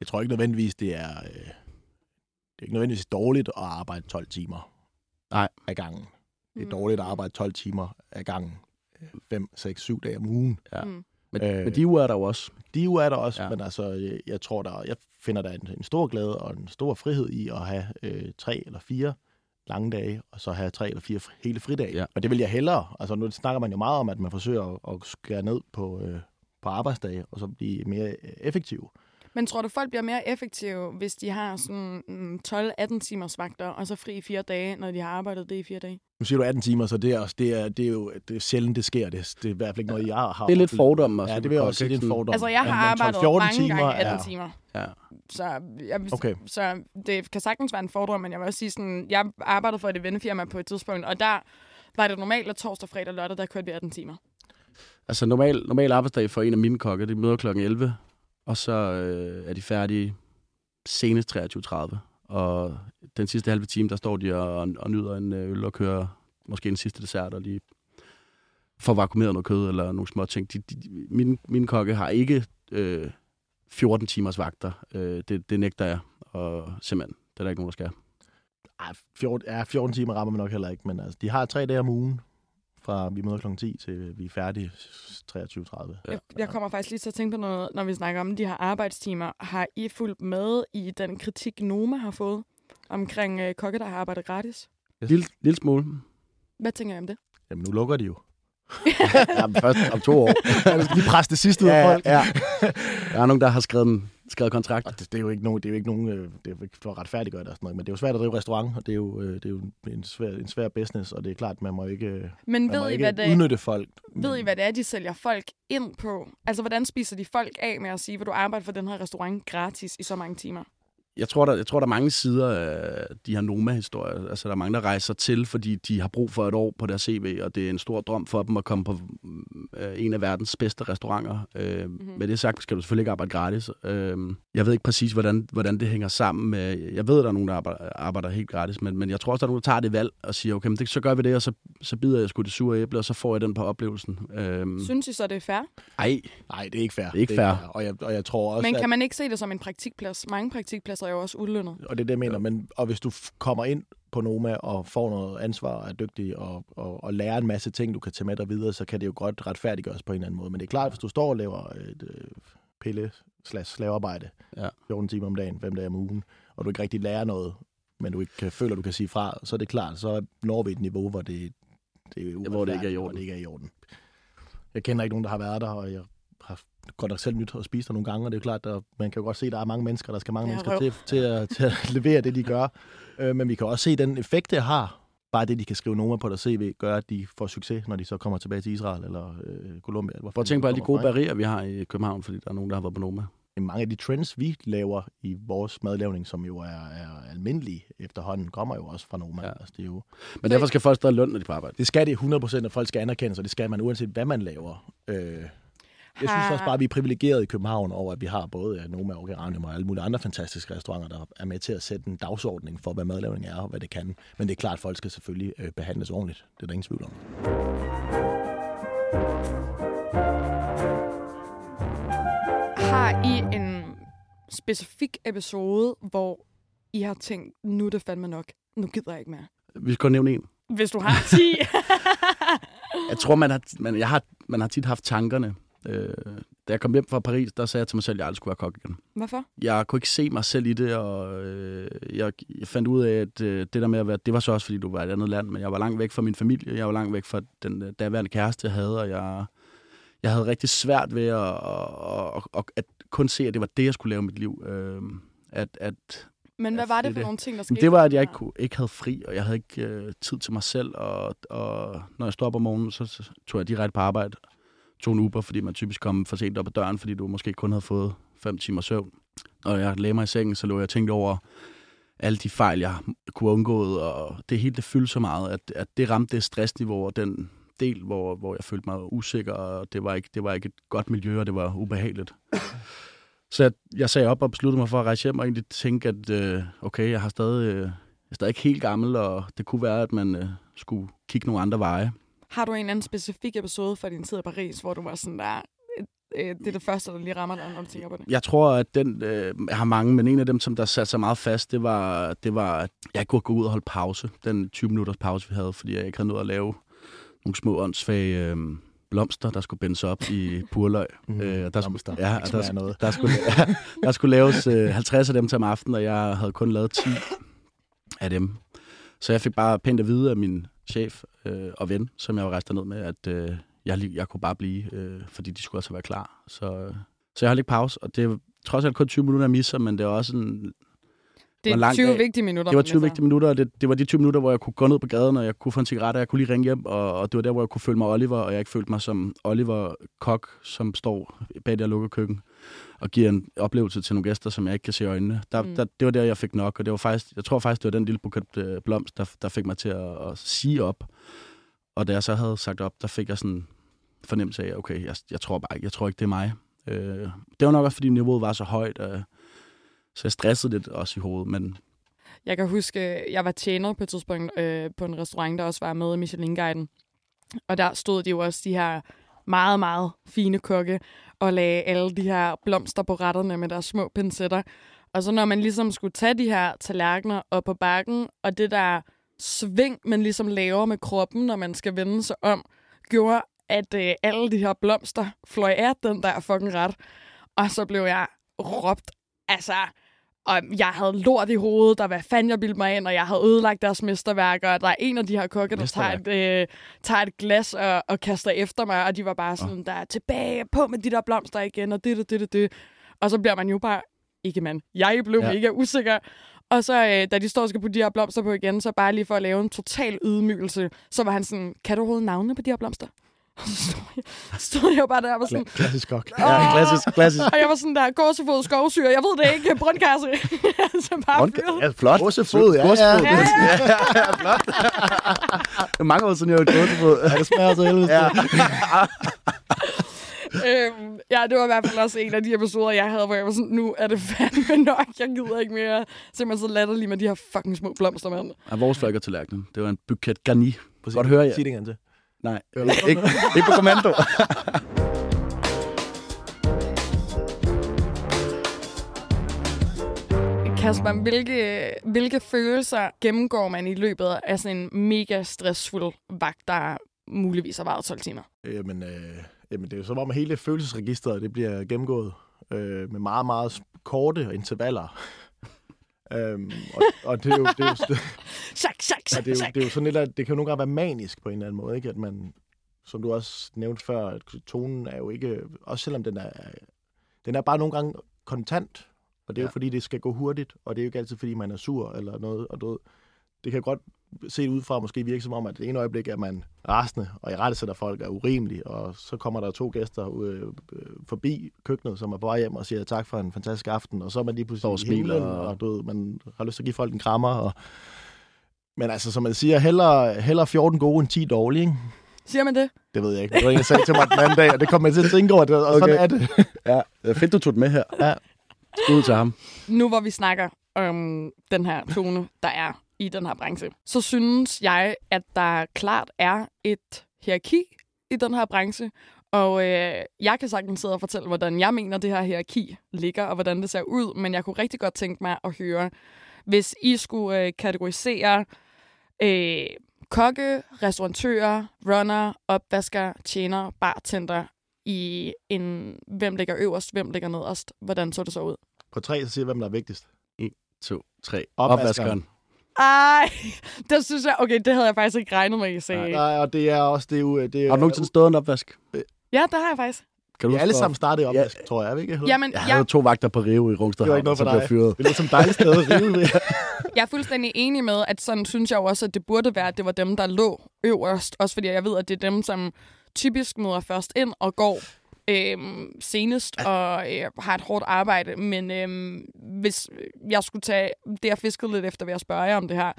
Jeg tror ikke nødvendigvis, det er, øh, det er ikke nødvendigvis dårligt at arbejde 12 timer Nej. ad gangen. Det er Mm. dårligt at arbejde 12 timer ad gangen. 5, 6, 7 dage om ugen. Ja. Mm. Men, Øh. men de uger er der jo også. De uger er der også, Ja. men altså, jeg, jeg tror, der, jeg finder der en, en stor glæde og en stor frihed i at have øh, tre eller fire lange dage, og så have tre eller fire hele fridage. Ja. Og det vil jeg hellere. Altså, nu snakker man jo meget om, at man forsøger at, at skære ned på, øh, på arbejdsdage, og så blive mere øh, effektive. Men tror du, folk bliver mere effektive, hvis de har sådan mm, 12-18 timers vagter, og så fri i fire dage, når de har arbejdet det i fire dage? Nu siger du 18 timer, så det er, også, det er, det er jo det er sjældent, det sker. Det, det er i hvert fald ikke noget, jeg har. Det er lidt fordom. Også, Ja, det vil jeg også sige, det er en fordom. Altså, jeg har arbejdet 12-14 mange timer gange 18 er- timer. Ja. Så, jeg, Okay. så det kan sagtens være en fordom, men jeg vil også sige sådan, jeg arbejdede for et eventfirma på et tidspunkt, og der var det normalt, at torsdag, fredag og lørdag, der kørte vi 18 timer. Altså normal, normal arbejdsdag for en af mine kokke, de møder klokken 11, og så øh, er de færdige senest 23.30. Og den sidste halve time, der står de og, og nyder en øh, øl og kører måske en sidste dessert og lige får vakuumeret noget kød eller nogle små ting. De, de, de, mine, mine kokke har ikke øh, 14 timers vagter. Øh, det, det nægter jeg, og simpelthen, det er der ikke nogen, der skal. Ej, 14, ja, 14 timer rammer man nok heller ikke, men altså, de har tre dage om ugen, fra vi møder kl. 10 til vi er færdige 23.30. Ja. Jeg, jeg kommer faktisk lige til at tænke på noget, når vi snakker om de her arbejdstimer. Har I fulgt med i den kritik, Noma har fået omkring øh, kokke, der har arbejdet gratis? Lille, lille smule. Hvad tænker I om det? Jamen, nu lukker de jo. Ja, men først om to år. Jeg skal lige presse det sidste ud af folk. ja. Der er nogen, der har skrevet, en, skrevet kontrakt. Og det, det, er jo ikke nogen, det er jo ikke nogen, øh, det er jo ikke for at retfærdiggøre det og sådan noget, men det er jo svært at drive restaurant, og det er jo, øh, det er jo en, svær, en svær business, og det er klart, man må ikke, øh, Men man må ved I, ikke hvad det, udnytte folk. ved I, hvad det er, de sælger folk ind på? Altså, hvordan spiser de folk af med at sige, at du arbejder for den her restaurant gratis i så mange timer? Jeg tror, der, jeg tror, der er mange sider af de her Noma-historier. Altså, der er mange, der rejser til, fordi de har brug for et år på deres CV, og det er en stor drøm for dem at komme på øh, en af verdens bedste restauranter. Øh, Mhm. mm-hmm. Med det sagt skal du selvfølgelig ikke arbejde gratis. Øh, jeg ved ikke præcis, hvordan, hvordan det hænger sammen med... Jeg ved, at der er nogen, der arbejder, arbejder helt gratis, men, men jeg tror også, der er nogen, der tager det valg og siger, okay, men det, så gør vi det, og så, så bider jeg sgu det sure æble, og så får jeg den på oplevelsen. Øh, Synes I så, det er fair? ej, Nej, det er ikke fair. Det er ikke fair. Og, jeg, og jeg tror også, Men at, kan man ikke se det som en praktikplads? Mange praktikpladser er jo også udlønnet. og det er det, jeg mener, men, og hvis du kommer ind på Noma og får noget ansvar og er dygtig og, og, og lærer en masse ting, du kan tage med dig videre, så kan det jo godt retfærdiggøres på en eller anden måde. Men det er klart, hvis du står og laver et øh, pille slash slavearbejde Ja. 14 timer om dagen, 5 dage om ugen, og du ikke rigtig lærer noget, men du ikke kan, føler, du kan sige fra, så er det klart, så når vi et niveau, hvor det, det er hvor det ikke er i orden. Hvor det ikke er i orden. Jeg kender ikke nogen, der har været der, og jeg har godt nok selv nyt at spise der nogle gange, og det er jo klart, at man kan jo godt se, at der er mange mennesker, der skal mange mennesker til, til, at, til at levere det, de gør. Øh, men vi kan også se den effekt, det har. Bare det, de kan skrive nummer på deres CV, gør, at de får succes, når de så kommer tilbage til Israel eller øh, Colombia. prøv at tænke på alle de gode bagerier, vi har i København, fordi der er nogen, der har været på Noma. Mange af de trends, vi laver i vores madlavning, som jo er, er almindelige efterhånden, kommer jo også fra Noma. Ja. Altså, det, er jo, Men derfor skal folk stadig løn, når de på arbejde. det skal det 100%, at folk skal anerkendes, og det skal man uanset, hvad man laver. Øh, jeg synes også bare, at vi er privilegerede i København over, at vi har både Noma og Geranium og alle mulige andre fantastiske restauranter, der er med til at sætte en dagsordning for, hvad madlavning er og hvad det kan. Men det er klart, at folk skal selvfølgelig øh, behandles ordentligt. Det er der ingen tvivl om. Har I en specifik episode, hvor I har tænkt, nu er det fandme nok. Nu gider jeg ikke mere. Vi skal kun nævne en. Hvis du har 10. Jeg tror, man har, man, jeg har, man har tit haft tankerne. Øh, da jeg kom hjem fra Paris, der sagde jeg til mig selv, at jeg aldrig skulle være kok igen. Hvorfor? Jeg kunne ikke se mig selv i det, og øh, jeg, jeg fandt ud af, at øh, det der med at være, det var så også, fordi du var i et andet land, men jeg var langt væk fra min familie, jeg var langt væk fra den øh, daværende kæreste, jeg havde, og jeg, jeg havde rigtig svært ved at, at, at, at, kun se, at det var det, jeg skulle lave i mit liv. Øh, at, at, Men hvad var det for nogle ting, der skete? det var, at jeg ikke, kunne, ikke havde fri, og jeg havde ikke øh, tid til mig selv. Og, og når jeg stod op om morgenen, så, så tog jeg direkte på arbejde. Tog en Uber, fordi man typisk kom for sent op ad døren, fordi du måske kun havde fået fem timer søvn. Og jeg lagde mig i sengen, så lå jeg og tænkte over alle de fejl, jeg kunne undgået. Og det hele det fyldte så meget, at, at det ramte det stressniveau og den del, hvor, hvor jeg følte mig usikker, og det var, ikke, det var ikke et godt miljø, og det var ubehageligt. Så jeg, jeg sagde op og besluttede mig for at rejse hjem og egentlig tænke, at øh, okay, jeg har stadig, øh, jeg er stadig ikke helt gammel, og det kunne være, at man øh, skulle kigge nogle andre veje. Har du en eller anden specifik episode fra din tid i Paris, hvor du var sådan der, øh, det er det første, der lige rammer dig, når du tænker på det? Jeg tror, at den øh, jeg har mange, men en af dem, som der satte sig meget fast, det var, det var at jeg kunne gå ud og holde pause. Den 20 minutters pause, vi havde, fordi jeg ikke havde nået at lave nogle små åndssvage øh, blomster, der skulle bindes op i purløg. Mm, Øh, og der blomster. ja, smager der, noget. der, skulle, der skulle laves øh, 50 af dem til om aftenen, og jeg havde kun lavet 10 af dem. Så jeg fik bare pænt at vide af min chef øh, og ven, som jeg var rejst ned med, at øh, jeg, jeg kunne bare blive, øh, fordi de skulle altså være klar. Så, øh, så jeg holdt ikke pause, og det er trods alt kun 20 minutter, jeg misser, men det er også en, det er langt 20 af- vigtige minutter. det var vil 20 jeg sige. vigtige minutter, og det, det var de 20 minutter, hvor jeg kunne gå ned på gaden, og jeg kunne få en cigaret, og jeg kunne lige ringe hjem, og, og det var der, hvor jeg kunne føle mig Oliver, og jeg ikke følte mig som Oliver Kok, som står bag det lukkede køkken, og giver en oplevelse til nogle gæster, som jeg ikke kan se i øjnene. Der, Mm. der, det var der, jeg fik nok, og det var faktisk, jeg tror faktisk, det var den lille buket øh, blomst, der, der fik mig til at, at sige op. Og da jeg så havde sagt op, der fik jeg sådan fornemmelse af, okay, jeg, jeg tror bare ikke, jeg tror ikke, det er mig. Øh, det var nok også, fordi niveauet var så højt, øh, så jeg stressede lidt også i hovedet, men Jeg kan huske, jeg var tjener på et tidspunkt øh, på en restaurant, der også var med i Michelin-guiden. Og der stod de jo også de her meget, meget fine kokke og lagde alle de her blomster på retterne med deres små pincetter. Og så når man ligesom skulle tage de her tallerkener op på bakken, og det der sving, man ligesom laver med kroppen, når man skal vende sig om, gjorde, at øh, alle de her blomster fløj af den der fucking ret. Og så blev jeg råbt, altså, og jeg havde lort i hovedet, der hvad fanden jeg bildte mig ind, og jeg havde ødelagt deres mesterværker, og der er en af de her kokke, der tager et, øh, tager et glas og, og kaster efter mig, og de var bare sådan, der er tilbage på med de der blomster igen, og det, det, det, det, det. Og så bliver man jo bare, ikke mand, jeg blev ja. mega usikker. Og så, øh, da de står og skal putte de her blomster på igen, så bare lige for at lave en total ydmygelse, så var han sådan, kan du overhovedet navne på de her blomster? Og så stod jeg, stod jeg bare der og var sådan, Klassisk kok. ja, klassisk, klassisk. og jeg var sådan der, gåsefod, skovsyre, jeg ved det ikke, brøndkasse. så bare Brønd- fyret. Ja, flot. Gåsefod, ja, Gåsefod. Ja, ja. flot. det er mange år siden, jeg har gåsefod. Ja, det smager så helvede. Ja. øhm, ja, det var i hvert fald også en af de episoder, jeg havde, hvor jeg var sådan, nu er det fandme nok, jeg gider ikke mere. Simpelthen så latterlig med de her fucking små blomster, mand. Ja, vores ikke tallerkenen. Det var en buket garni. Godt høre jer. Sig det igen til. Nej, Eller- ikke, ikke, på kommando. Kasper, hvilke, hvilke følelser gennemgår man i løbet af sådan en mega stressfuld vagt, der muligvis har varet 12 timer? Jamen, øh, jamen, det er jo som om, at hele følelsesregistret det bliver gennemgået øh, med meget, meget korte intervaller. Øhm, og, og det er jo, det er jo, Sak, sak, Ja, sak, det, er jo, sak. det er jo sådan lidt, at det kan jo nogle gange være manisk på en eller anden måde, ikke? At man, som du også nævnte før, at tonen er jo ikke, også selvom den er, den er bare nogle gange kontant, og det er jo Ja. fordi, det skal gå hurtigt, og det er jo ikke altid, fordi man er sur eller noget, og du det kan godt se ud fra måske virke som om, at det ene øjeblik er man rasende, og i rette sætter folk er urimelig, og så kommer der to gæster øh, øh, forbi køkkenet, som er på vej hjem og siger tak for en fantastisk aften, og så er man lige pludselig og i smiler, og- og du ved, man har lyst til at give folk en krammer, og men altså, som man siger, hellere, hellere 14 gode end 10 dårlige, ikke? Siger man det? Det ved jeg ikke. Det var en, der sagde til mig den anden dag, og det kom jeg til at tænke over, det, og okay. sådan er det. ja, det er fedt, du tog det med her. Ja. Skud til ham. nu hvor vi snakker om den her tone, der er i den her branche, så synes jeg, at der klart er et hierarki i den her branche. Og øh, jeg kan sagtens sidde og fortælle, hvordan jeg mener, det her hierarki ligger, og hvordan det ser ud. Men jeg kunne rigtig godt tænke mig at høre, hvis I skulle øh, kategorisere øh, kokke, restauratører, runner, opvasker, tjener, bartender i en, hvem ligger øverst, hvem ligger nederst. Hvordan så det så ud? På tre, så siger jeg, hvem der er vigtigst. To, tre. Opvaskeren. Opvaskeren. Ej, det synes jeg, okay, det havde jeg faktisk ikke regnet med, I sagde. Nej, og det er også, det er jo... Det er, Har du nogensinde stået en opvask? Ja, det har jeg faktisk. Kan du er alle sammen startet i Ja. opvask, tror jeg, ikke? Jamen, Jeg jeg, havde to vagter på Rio i Rungsted Det var ikke noget så for blev dig. fyret. Det er som dejligt sted at rive jeg er fuldstændig enig med, at sådan synes jeg jo også, at det burde være, at det var dem, der lå øverst. Også fordi jeg ved, at det er dem, som typisk møder først ind og går øhm, senest og øh, har et hårdt arbejde. Men øhm, hvis jeg skulle tage det, jeg fiskede lidt efter ved at spørge jer om det her,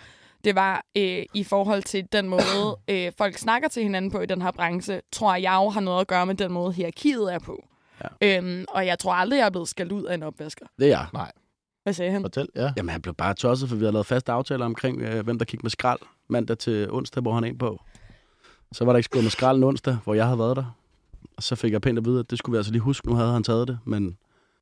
det var øh, i forhold til den måde, øh, folk snakker til hinanden på i den her branche, tror jeg jo har noget at gøre med den måde, hierarkiet er på. Ja. Øhm, og jeg tror aldrig, jeg er blevet skældt ud af en opvasker. Det er jeg. Nej, Hvad sagde han? fortæl. Ja. Jamen, han blev bare tosset, for vi havde lavet faste aftaler omkring, øh, hvem der kiggede med skrald mandag til onsdag, hvor han er en på. Så var der ikke skåret med skralden onsdag, hvor jeg havde været der. Og så fik jeg pænt at vide, at det skulle vi altså lige huske. Nu havde han taget det, men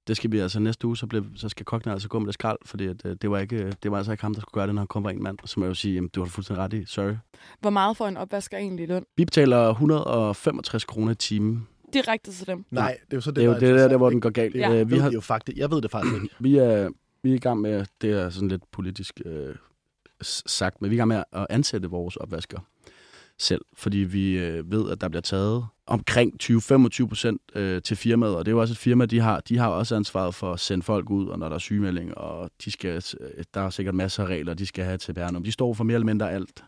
det skal vi altså næste uge, så, blev, så skal kokken altså gå med det skrald, fordi at, øh, det, var ikke, det var altså ikke ham, der skulle gøre det, når han kom fra en mand. Så må jeg jo sige, jamen, du har fuldstændig ret i. Sorry. Hvor meget får en opvasker egentlig i løn? Vi betaler 165 kroner i timen. Direkte til dem. Nej, det er jo så det, Det er jo der det, der, der, hvor den går galt. Ja. Øh, Vi har, det jo faktisk, jeg ved det faktisk ikke. vi, er, vi er i gang med, det er sådan lidt politisk øh, sagt, men vi er i gang med at ansætte vores opvasker selv, fordi vi øh, ved, at der bliver taget omkring 20-25 procent øh, til firmaet, og det er jo også et firma, de har, de har også ansvaret for at sende folk ud, og når der er sygemelding, og de skal, øh, der er sikkert masser af regler, de skal have til bærnum. De står for mere eller mindre alt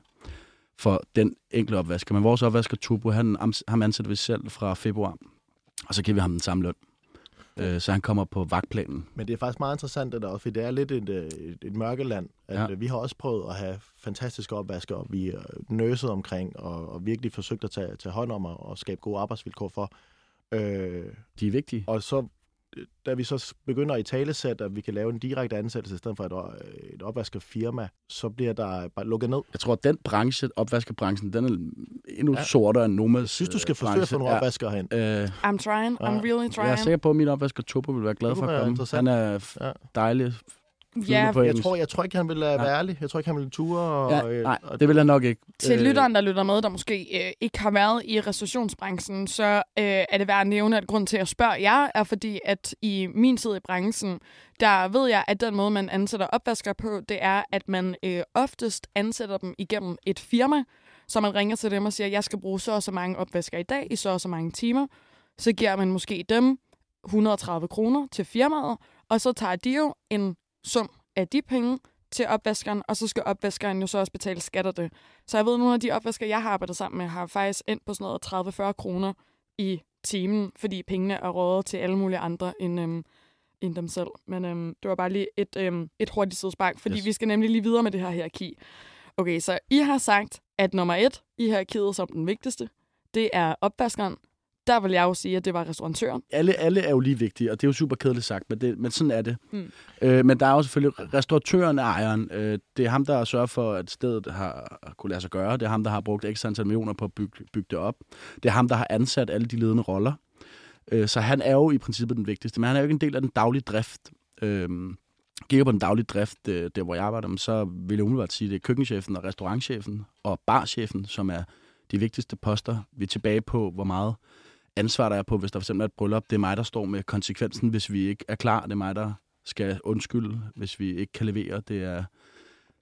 for den enkelte opvasker. Men vores opvasker Turbo, han, ham ansætter vi selv fra februar, og så giver vi ham den samme løn. Øh, så han kommer på vagtplanen. Men det er faktisk meget interessant det der også, for det er lidt et, øh, et, et mørkeland. At ja. Øh, vi har også prøvet at have fantastiske opvasker, og vi er nøset omkring, og, og virkelig forsøgt at tage, tage hånd om og, og skabe gode arbejdsvilkår for. Øh, De er vigtige. Og så da vi så begynder i talesæt, at vi kan lave en direkte ansættelse i stedet for et, et opvaskerfirma, så bliver der bare lukket ned. Jeg tror, at den branche, opvaskerbranchen, den er endnu ja. sortere end Nomas Jeg synes, du skal forsøge at få nogle opvasker hen. Uh, I'm trying. I'm really trying. Jeg er sikker på, at min opvasker Topo vil være glad for at komme. Han er ja. dejlig, Ja, på jeg tror, jeg tror ikke, han vil uh, være ærlig. Jeg tror ikke, han vil ture. Og, ja, øh, nej, og, det vil han nok ikke. Til øh, lytteren, der lytter med, der måske øh, ikke har været i restaurationsbranchen, så øh, er det værd at nævne, at grund til at spørge jer, er fordi, at i min tid i branchen, der ved jeg, at den måde, man ansætter opvasker på, det er, at man øh, oftest ansætter dem igennem et firma, så man ringer til dem og siger, jeg skal bruge så og så mange opvasker i dag, i så og så mange timer. Så giver man måske dem 130 kroner til firmaet, og så tager de jo en sum af de penge til opvaskeren, og så skal opvaskeren jo så også betale skat af det. Så jeg ved, at nogle af de opvasker, jeg har arbejdet sammen med, har faktisk endt på sådan noget 30-40 kroner i timen, fordi pengene er rådet til alle mulige andre end, øhm, end dem selv. Men øhm, det var bare lige et, øhm, et hurtigt sidespark, fordi yes. vi skal nemlig lige videre med det her hierarki. Okay, så I har sagt, at nummer et i hierarkiet som den vigtigste, det er opvaskeren, der vil jeg jo sige, at det var restauratøren. Alle, alle er jo lige vigtige, og det er jo super kedeligt sagt, men, det, men sådan er det. Mm. Øh, men der er jo selvfølgelig restauratøren af ejeren. Øh, det er ham, der har sørget for, at stedet har kunne lade sig gøre. Det er ham, der har brugt ekstra antal millioner på at bygge, bygge det op. Det er ham, der har ansat alle de ledende roller. Øh, så han er jo i princippet den vigtigste, men han er jo ikke en del af den daglige drift. Øh, kigger på den daglige drift, øh, der hvor jeg arbejder, så vil jeg umiddelbart sige, at det er køkkenchefen og restaurantchefen og barchefen, som er de vigtigste poster. Vi er tilbage på, hvor meget ansvar, der er på, hvis der for eksempel er et bryllup. Det er mig, der står med konsekvensen, hvis vi ikke er klar. Det er mig, der skal undskylde, hvis vi ikke kan levere. Det er,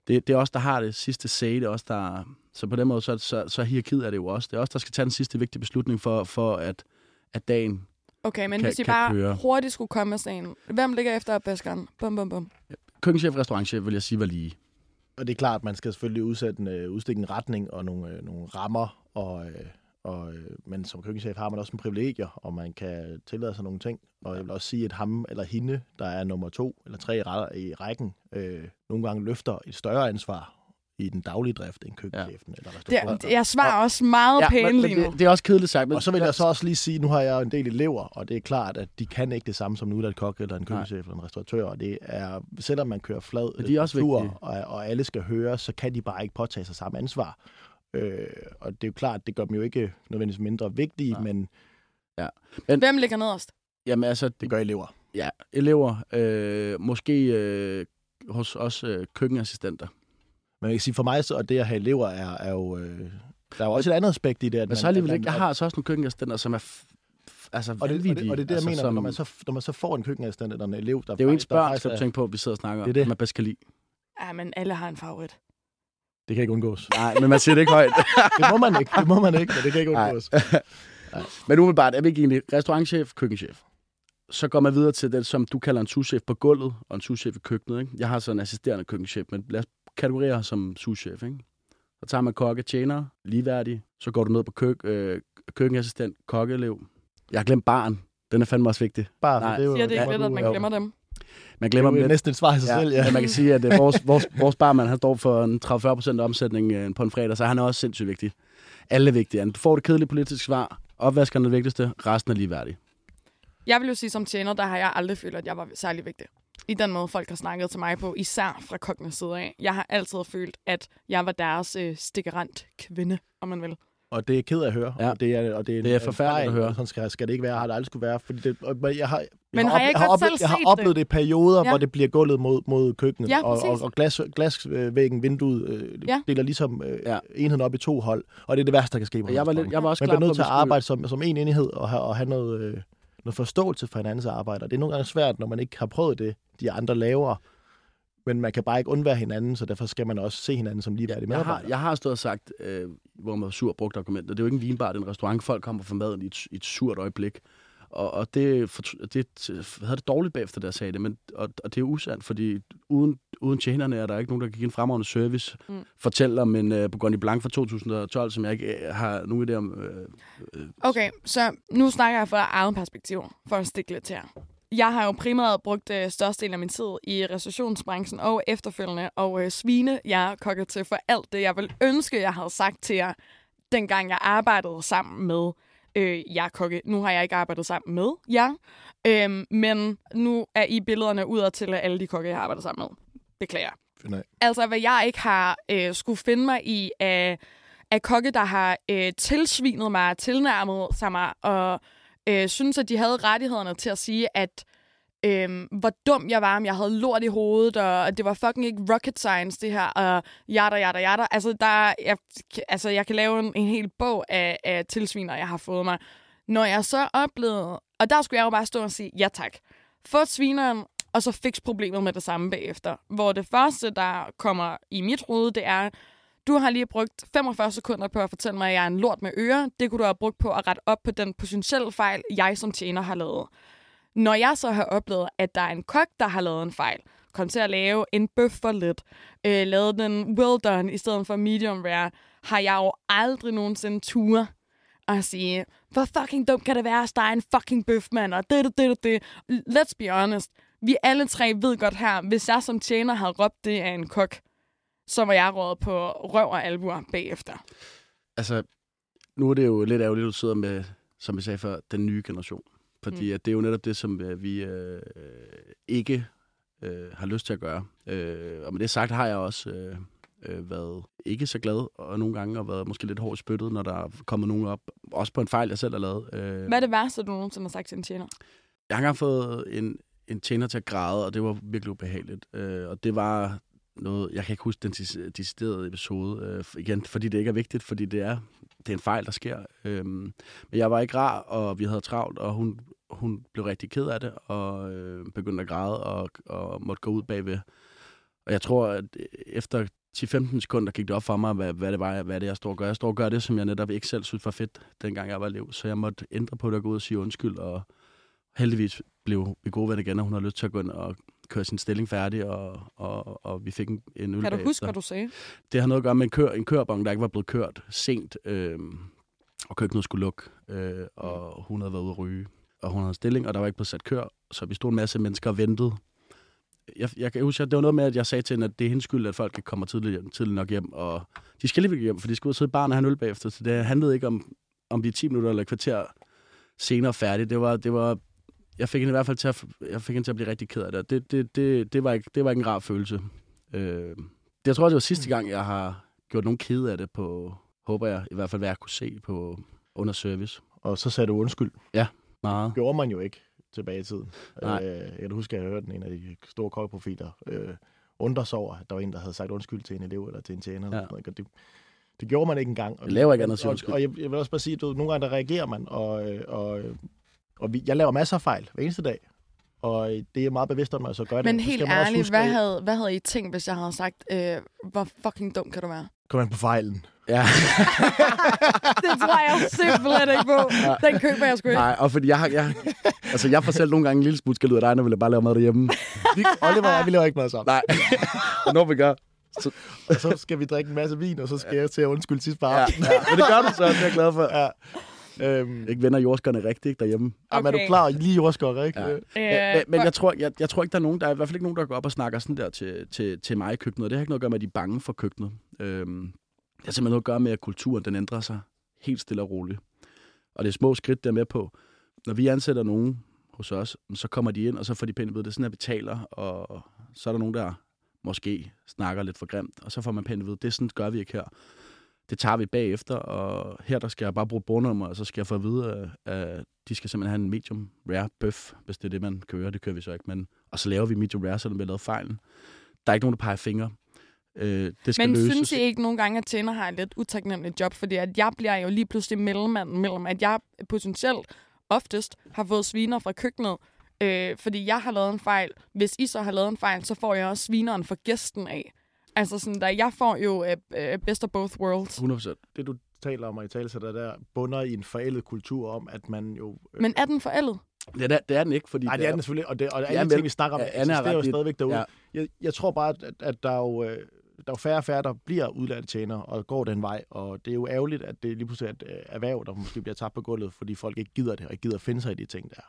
det, det er os, der har det sidste say. Det er os, der... Så på den måde, så, så, så hierarkiet er det jo også. Det er os, der skal tage den sidste vigtige beslutning for, for at, at dagen Okay, men kan, hvis I bare køre. hurtigt skulle komme med sådan Hvem ligger efter opvaskeren? Bum, bum, bum. Køkkenchef, restaurantchef, vil jeg sige, var lige. Og det er klart, at man skal selvfølgelig udsætte en, øh, udstikke en retning og nogle, øh, nogle rammer og, øh, og, øh, men som køkkenchef har man også en privilegier, og man kan tillade sig nogle ting. Og jeg vil også sige, at ham eller hende, der er nummer to eller tre i rækken, øh, nogle gange løfter et større ansvar i den daglige drift end køkkenchefen. Ja. Eller det, jeg svarer og, også meget ja, pænt lige nu. Det, det er også kedeligt sagt. Men, og så vil jeg så også lige sige, nu har jeg en del elever, og det er klart, at de kan ikke det samme som en uddannet kok, eller en køkkenchef, eller en restauratør. Og det er, selvom man kører flad de er også tur, og, og alle skal høre, så kan de bare ikke påtage sig samme ansvar. Øh, og det er jo klart, det gør dem jo ikke nødvendigvis mindre vigtige, ja. men... Ja. men... Hvem ligger nederst? Jamen altså... Det gør elever. Ja, elever. Øh, måske øh, hos os øh, køkkenassistenter. Men jeg kan sige, for mig, så, og det at have elever, er, er jo... Øh, der er jo også et andet aspekt i det. At men man, så alligevel ikke. Jeg har altså også nogle køkkenassistenter, som er altså, og, det, og, det, og det er det, altså, jeg mener, som, når, man så, når man så får en køkkenassistent eller en elev, der Det er jo ens børn, skal du tænke på, at vi sidder og snakker det er det. man bedst kan lide. Ja, men alle har en favorit. Det kan ikke undgås. Nej, men man siger det ikke højt. det må man ikke, det må man ikke, men det kan ikke undgås. Nej. Men umiddelbart er vi ikke egentlig restaurantchef, køkkenchef. Så går man videre til det, som du kalder en souschef på gulvet, og en souschef i køkkenet. Ikke? Jeg har så en assisterende køkkenchef, men lad os kategorere som souschef. Ikke? Så tager man kokke, tjener, ligeværdig. Så går du ned på køk, øh, køkkenassistent, kokkeelev. Jeg har glemt barn. Den er fandme også vigtig. Barn, Nej. det er jo, Siger det ikke lidt, at man glemmer dem? Man glemmer det er næsten et svar i sig ja, selv, ja. ja. man kan sige, at uh, vores, vores, vores barmand, han står for en 30-40 procent omsætning uh, på en fredag, så han er også sindssygt vigtig. Alle er vigtige. Du får det kedelige politiske svar. Opvaskerne er det vigtigste. Resten er ligeværdige. Jeg vil jo sige, som tjener, der har jeg aldrig følt, at jeg var særlig vigtig. I den måde, folk har snakket til mig på, især fra kokkenes side af. Jeg har altid følt, at jeg var deres øh, stikkerant kvinde, om man vil. Og det er ked af at høre. Ja. Og det er, og det er, det er forfærdeligt at høre. Sådan skal, skal det ikke være, har det aldrig skulle være. Fordi det, og jeg har, men har, har jeg ikke har oplevet, jeg har oplevet det i perioder, ja. hvor det bliver gulvet mod, mod køkkenet, ja, og, og, og glas, glasvæggen, vinduet, øh, ja. deler ligesom øh, ja. enheden op i to hold, og det er det værste, der kan ske. Jeg var, lidt, jeg var også Man bliver nødt til at arbejde som, som en enhed, og have, og have noget, øh, noget forståelse for hinandens arbejde. Det er nogle gange svært, når man ikke har prøvet det, de andre laver. Men man kan bare ikke undvære hinanden, så derfor skal man også se hinanden som ligeværdige Jeg har, jeg har stået og sagt, øh, hvor man var sur brugt argumenter. Det er jo ikke en vinbar, det er en restaurant. Folk kommer for maden i et, i et surt øjeblik. Og, og det, for, det havde det dårligt bagefter, da jeg sagde det, men, og, og det er usandt, fordi uden, uden tjenerne er der ikke nogen, der kan give en fremragende service. Mm. Fortæl om en uh, Bourgogne Blanc fra 2012, som jeg ikke øh, har nogen idé om. Øh, øh, Okay, så nu snakker jeg fra eget perspektiv, for at stikke lidt her. Jeg har jo primært brugt øh, størstedelen af min tid i restaurationsbranchen og efterfølgende, og øh, svine jeg kokker til for alt det, jeg vil ønske, jeg havde sagt til jer, dengang jeg arbejdede sammen med øh, jer kokke. Nu har jeg ikke arbejdet sammen med jer, øh, men nu er I billederne ud til alle de kokke, jeg har arbejdet sammen med. Beklager. Af. Altså, hvad jeg ikke har øh, skulle finde mig i af, af kokke, der har øh, tilsvinet mig, tilnærmet sig mig, og øh, synes, at de havde rettighederne til at sige, at øh, hvor dum jeg var, om jeg havde lort i hovedet, og at det var fucking ikke rocket science, det her, og jada, jada, jada. Altså, der, jeg, altså, jeg kan lave en, en hel bog af, af tilsviner, jeg har fået mig. Når jeg så oplevede, og der skulle jeg jo bare stå og sige, ja tak, få svineren, og så fix problemet med det samme bagefter. Hvor det første, der kommer i mit hoved, det er, du har lige brugt 45 sekunder på at fortælle mig, at jeg er en lort med ører. Det kunne du have brugt på at rette op på den potentielle fejl, jeg som tjener har lavet. Når jeg så har oplevet, at der er en kok, der har lavet en fejl, kom til at lave en bøf for lidt, øh, lavet den well done i stedet for medium rare, har jeg jo aldrig nogensinde ture at sige, hvor fucking dumt kan det være at stege en fucking bøf, mand, og det, det, det, det. Let's be honest. Vi alle tre ved godt her, hvis jeg som tjener havde råbt det af en kok, så var jeg rådet på røv og albuer bagefter. altså, nu er det jo lidt ærgerligt, at du sidder med, som jeg sagde før, den nye generation. Fordi mm. at det er jo netop det, som øh, vi øh, ikke øh, har lyst til at gøre. Øh, og med det sagt har jeg også øh, øh, været ikke så glad, og nogle gange har været måske lidt hårdt spyttet, når der er kommet nogen op. Også på en fejl, jeg selv har lavet. Øh, Hvad er det værste, du nogensinde har sagt til en tjener? Jeg har engang fået en, en tjener til at græde, og det var virkelig ubehageligt. Øh, og det var noget, jeg kan ikke huske den deciderede episode, øh, igen, fordi det ikke er vigtigt, fordi det er, det er en fejl, der sker. Øh, men jeg var ikke rar, og vi havde travlt, og hun, hun blev rigtig ked af det, og øh, begyndte at græde, og, og måtte gå ud bagved. Og jeg tror, at øh, efter 10-15 sekunder gik det op for mig, hvad, hvad det var, hvad det er, jeg står og gør. Jeg står og gør det, som jeg netop ikke selv synes var fedt, dengang jeg var elev. Så jeg måtte ændre på det og gå ud og sige undskyld, og heldigvis blev vi gode venner igen, og hun har lyst til at gå ind og køre sin stilling færdig, og, og, og vi fik en, en øl Kan du huske, hvad du sagde? Det har noget at gøre med en, kør, en kørbong, der ikke var blevet kørt sent, øh, og køkkenet skulle lukke, øh, og hun havde været ude at ryge, og hun havde stilling, og der var ikke blevet sat kør, så vi stod en masse mennesker og ventede. Jeg, jeg kan huske, at det var noget med, at jeg sagde til hende, at det er hendes skyld, at folk ikke kommer tidligt, hjem, tidligt nok hjem, og de skal lige hjem, for de skal ud og sidde barn og have en øl bagefter, så det handlede ikke om, om de 10 minutter eller et kvarter senere færdigt. Det var, det var, jeg fik hende i hvert fald til at, jeg fik hende til at blive rigtig ked af det. Det, det, det, det, var, ikke, det var ikke en rar følelse. Øh, det, jeg tror, det var sidste gang, jeg har gjort nogen kede af det på, håber jeg, i hvert fald, hvad jeg kunne se på under service. Og så sagde du undskyld. Meget. gjorde man jo ikke tilbage i tiden. Nej. Øh, jeg kan huske, at jeg hørte en af de store kokkeprofiler øh, undre sig over, at der var en, der havde sagt undskyld til en elev eller til en tjener. Ja. Ja. Sådan noget. Og Det, det gjorde man ikke engang. Og, Jeg laver ikke andet og, undskyld. og, jeg, jeg vil også bare sige, at du, nogle gange der reagerer man, og, øh, og, og vi, jeg laver masser af fejl hver eneste dag. Og øh, det er meget bevidst om, at jeg så gør det. Men Så helt ærligt, huske, hvad havde, hvad havde I tænkt, hvis jeg havde sagt, øh, hvor fucking dum kan du være? Kom an på fejlen. Ja. Det tror jeg simpelthen ikke på. Den køber jeg sgu ikke. Nej, og fordi jeg har, jeg, altså jeg får selv nogle gange en lille smule skal ud af dig, når vi bare lave mad derhjemme. Vi, Oliver og jeg, vi laver ikke mad sammen. Nej, er noget, vi gør. Og så skal vi drikke en masse vin, og så skal jeg til at undskylde sidst bare. Ja, ja. Men det gør du så, det er jeg glad for. ja. Øhm, Ikke vender jordskerne rigtigt derhjemme. okay. er du klar? Lige jordskår, ikke? Ja. Ja. Øh, Men, men jeg, tror, jeg, jeg tror ikke, der er nogen, der er i hvert fald ikke nogen, der går op og snakker sådan der til, til, til mig i køkkenet. Det har ikke noget at gøre med, at de er bange for køkkenet. Øhm, det har simpelthen noget at gøre med, at kulturen den ændrer sig helt stille og roligt. Og det er små skridt, der er med på. Når vi ansætter nogen hos os, så kommer de ind, og så får de pænt vide, det er sådan, at vi taler, og så er der nogen, der måske snakker lidt for grimt, og så får man pænt vide, det er sådan, gør vi ikke her. Det tager vi bagefter, og her der skal jeg bare bruge bordnummer, og så skal jeg få at vide, at, at de skal simpelthen have en medium rare bøf, hvis det er det, man kører. Det kører vi så ikke, men... Og så laver vi medium rare, så vi har lavet fejlen. Der er ikke nogen, der peger fingre. Øh, det skal Men løses. synes I ikke nogle gange, at tjener har et lidt utaknemmeligt job? Fordi at jeg bliver jo lige pludselig mellemmanden mellem, at jeg potentielt oftest har fået sviner fra køkkenet, Øh, fordi jeg har lavet en fejl. Hvis I så har lavet en fejl, så får jeg også svineren for gæsten af. Altså sådan, der jeg får jo øh, øh, best of both worlds. 100 Det, du taler om, og i tale der, der bunder i en forældet kultur om, at man jo... Øh, Men er den forældet? Det er, det er den ikke, fordi... Nej, det er den selvfølgelig, og, det, og alle Ja, de ting, vi snakker om, Ja, ja, er eksisterer jo stadigvæk derude. Ja. Ja. Jeg, jeg tror bare, at, at der er jo... Øh, der er jo færre og færre, der bliver udlærte tjenere og går den vej, og det er jo ærgerligt, at det lige pludselig er et øh, erhverv, der måske bliver tabt på gulvet, fordi folk ikke gider det, og ikke gider at finde sig i de ting der.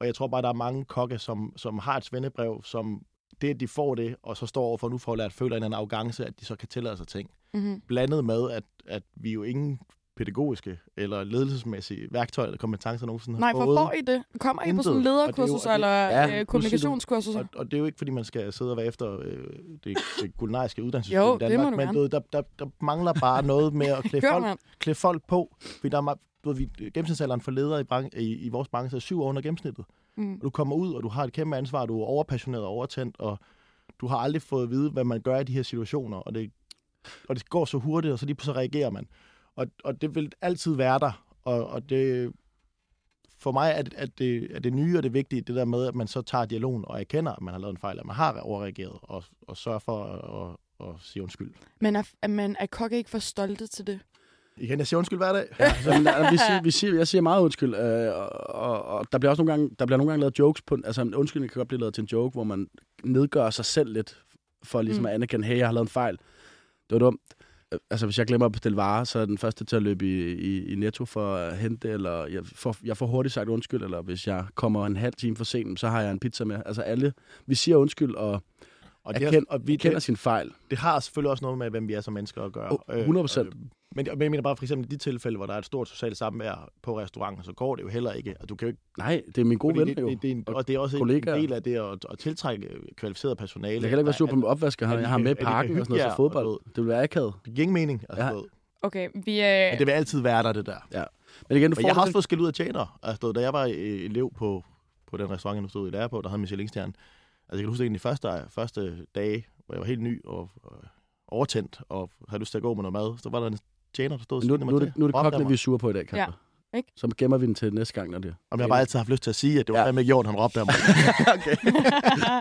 Og jeg tror bare, der er mange kokke, som, som har et svendebrev, som det, at de får det, og så står overfor nu for at lære at føle en eller anden arrogance, at de så kan tillade sig ting. Mm-hmm. Blandet med, at, at vi jo ingen pædagogiske eller ledelsesmæssige værktøjer eller kompetencer nogensinde Nej, har for fået. får I det? Kommer I på sådan det er lederkursus det- eller Ja, nu øh, kommunikationskursus? Og, og det er jo ikke, fordi man skal sidde og være efter øh, det, det kulinariske uddannelsessystem Jo, i det Danmark, må du men du, ved, der, der, der mangler bare noget med at klæde folk, klæde folk på. Fordi der er du ved, vi, gennemsnitsalderen for ledere i, bran- i, i vores branche er syv år under gennemsnittet. Mm. Og du kommer ud, og du har et kæmpe ansvar, du er overpassioneret og overtændt, og du har aldrig fået at vide, hvad man gør i de her situationer, og det, og det går så hurtigt, og så lige så reagerer man. Og, og det vil altid være der, og, og det, for mig er det, at det, er det nye og det vigtige, det der med, at man så tager dialogen og erkender, at man har lavet en fejl, at man har overreageret, og, og sørger for at, at, at sige undskyld. Men er, er, man, er kokke ikke for stolte til det? Igen, jeg siger undskyld hver dag. Ja, så, men, der- vi siger, vi siger, jeg siger meget undskyld, øh, og, og, og, der bliver også nogle gange, der bliver nogle gange lavet jokes på, altså en undskyldning kan godt blive lavet til en joke, hvor man nedgør sig selv lidt, for ligesom Mm. at anerkende, hey, jeg har lavet en fejl. Det var dumt. Øh, Altså, hvis jeg glemmer at bestille varer, så er den første til at løbe i, i, i Netto for at hente det, eller jeg får, jeg får hurtigt sagt undskyld, eller hvis jeg kommer en halv time for sent, så har jeg en pizza med. Altså alle, vi siger undskyld og, Og det, erkend, har, og vi, erkender det, sin fejl. det har selvfølgelig også noget med, hvem vi er som mennesker at gøre. Oh, 100%. Øh, øh, men, men jeg mener bare for eksempel i de tilfælde, hvor der er et stort socialt samvær på restauranter, så går det jo heller ikke. Og du kan jo ikke Nej, det er min gode ven, jo. det, er en, Og og det er også kollegaer. en del af det at, at tiltrække kvalificeret personale. Jeg kan heller ikke være sur på min opvasker, jeg har med parken og sådan noget til fodbold. og Det vil være akavet. Det giver ingen mening. Altså, Ja. ja. Okay, vi Men er... det vil altid være der, det der. Men igen, du Men får jeg har også fået skæld ud af tjenere. Altså, da jeg var øh, elev på, på den restaurant, jeg nu stod i lære på, der havde Michelin-stjerne. Altså, jeg kan huske, at de første, første dage, hvor jeg var helt ny og øh, overtændt, og havde lyst til at gå med noget mad, så var der en tjener, der stod og nu, nu, er det, nu er det mig. vi er sure på i dag, Kasper. Ja, ikke? Så gemmer vi den til næste gang, når det Om jeg har bare altid haft lyst til at sige, at det var Ja. ikke gjort, han råbte af mig. okay.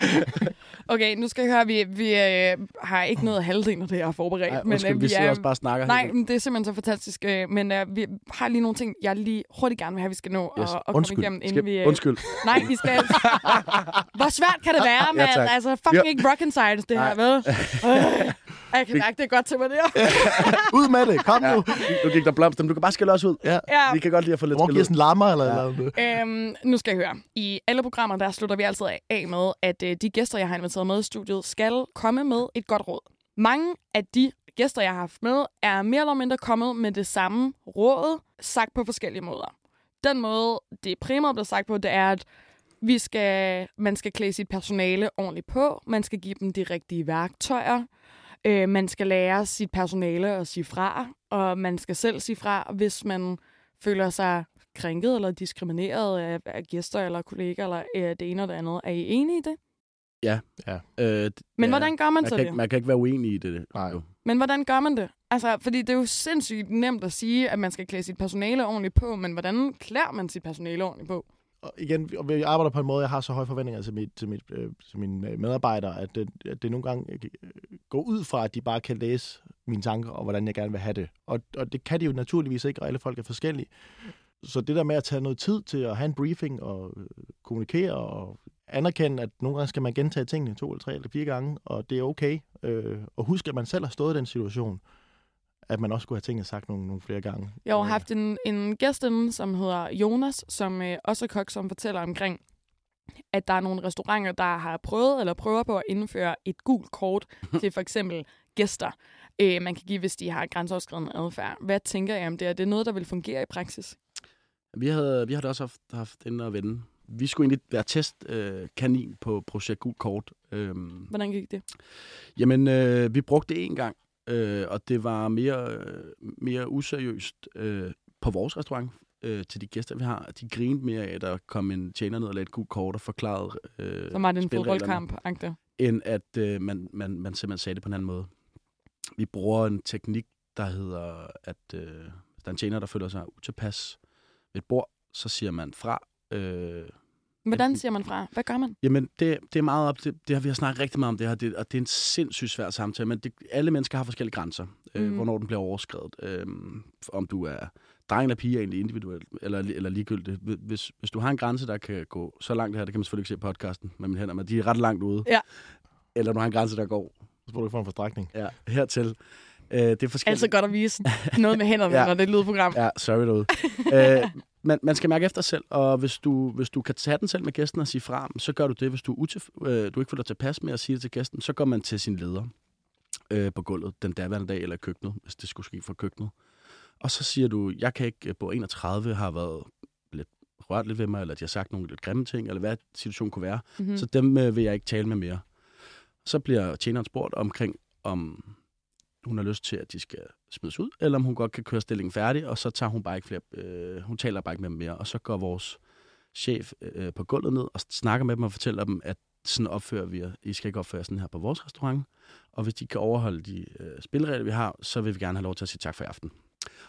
okay, nu skal jeg høre, vi, vi øh, har ikke noget halvdelen af det, jeg har forberedt. Ej, men undskyld, øh, vi vi sidder er, også bare og snakker. Nej, men det er simpelthen så fantastisk. Øh, men øh, vi har lige nogle ting, jeg lige hurtigt gerne vil have, vi skal nå Yes. og, og komme Undskyld. igennem, inden Skal, vi... Øh, Undskyld. Nej, vi skal... Hvor svært kan det være, Ja, mand? altså, fucking Ja. ikke rocket science, det her, Nej. vel? Øh, jeg kan mærke, det er godt til mig, det her. ud med det, kom nu. Nu gik der blomster, men du kan bare skille os ud. Ja. Ja. Vi kan godt lide at få lidt Hvor skæld giver ud. sådan en lammer eller ja. eller andet? Øhm, nu skal jeg høre. I alle programmer, der slutter vi altid af med, at øh, de gæster, jeg har inviteret med i studiet, skal komme med et godt råd. Mange af de gæster, jeg har haft med, er mere eller mindre kommet med det samme råd, sagt på forskellige måder. Den måde, det primært bliver sagt på, det er, at vi skal, man skal klæde sit personale ordentligt på, man skal give dem de rigtige værktøjer, øh, man skal lære sit personale at sige fra, og man skal selv sige fra, hvis man føler sig krænket eller diskrimineret af, af gæster eller kolleger eller øh, det ene og det andet. Er I enige i det? Øh, Men ja, hvordan gør man, man så kan, det? ikke, man kan ikke være uenig i det. Nej. Jo. Men hvordan gør man det? Altså, fordi det er jo sindssygt nemt at sige, at man skal klæde sit personale ordentligt på, men hvordan klæder man sit personale ordentligt på? Og igen, og vi arbejder på en måde, jeg har så høje forventninger til, mit, til, mit, øh, til mine øh, medarbejdere, at det, at det nogle gange øh, går ud fra, at de bare kan læse mine tanker, og hvordan jeg gerne vil have det. Og, og det kan de jo naturligvis ikke, og alle folk er forskellige. Så det der med at tage noget tid til at have en briefing og øh, kommunikere og anerkende, at nogle gange skal man gentage tingene to eller tre eller fire gange, og det er okay. Øh, og husk, at man selv har stået i den situation, at man også skulle have tingene sagt nogle, nogle flere gange. Jeg har Øh, haft en, en gæst inde, som hedder Jonas, som øh, også er kok, som fortæller omkring, at der er nogle restauranter, der har prøvet eller prøver på at indføre et gult kort til for eksempel gæster, øh, man kan give, hvis de har grænseoverskridende adfærd. Hvad tænker jeg om det? Er det noget, der vil fungere i praksis? Vi havde, vi havde også haft, haft inde og vende. Vi skulle egentlig være testkanin øh, kanin på projekt Gul Kort. Øhm, Hvordan gik det? Jamen, øh, vi brugte det en gang, øh, og det var mere, mere useriøst øh, på vores restaurant øh, til de gæster, vi har. De grinede mere af, at der kom en tjener ned og lagde et gult kort og forklarede øh, Så var det en fodboldkamp, Agte. end at øh, man, man, man simpelthen sagde det på en anden måde. Vi bruger en teknik, der hedder, at øh, hvis der er en tjener, der føler sig utilpas ved et bord, så siger man fra, øh, Hvordan siger man fra? Hvad gør man? Jamen, det, det er meget op det, det har vi har snakket rigtig meget om det her, det, og det er en sindssygt svær samtale, men det, alle mennesker har forskellige grænser, øh, Mhm. hvornår den bliver overskrevet. Øh, om du er dreng eller pige er egentlig individuelt, eller, eller ligegyldigt. Hvis, hvis du har en grænse, der kan gå så langt her, det kan man selvfølgelig ikke se i podcasten med mine hænder, men de er ret langt ude. Ja. Eller du har en grænse, der går Så får du ikke få en forstrækning. ja, hertil. Øh, det er forskelligt. Altid godt at vise noget med hænderne, Ja. ja. når det er et lydprogram. Ja, sorry derude. øh, man, man skal mærke efter selv, og hvis du, hvis du kan tage den selv med gæsten og sige fra, så gør du det. Hvis du, utilf- øh, du ikke føler dig tilpas med at sige det til gæsten, så går man til sin leder øh, på gulvet den daværende dag, eller i køkkenet, hvis det skulle ske fra køkkenet. Og så siger du, jeg kan ikke, på 31 har været lidt rørt lidt ved mig, eller de har sagt nogle lidt grimme ting, eller hvad situationen kunne være. Mm-hmm. Så dem øh, vil jeg ikke tale med mere. Så bliver tjeneren spurgt omkring, om hun har lyst til, at de skal smides ud, eller om hun godt kan køre stillingen færdig, og så tager hun bare ikke flere, øh, hun taler bare ikke med dem mere. Og så går vores chef øh, på gulvet ned og snakker med dem og fortæller dem, at sådan opfører vi jer. I skal ikke opføre sådan her på vores restaurant. Og hvis de kan overholde de øh, spilleregler, vi har, så vil vi gerne have lov til at sige tak for i aften.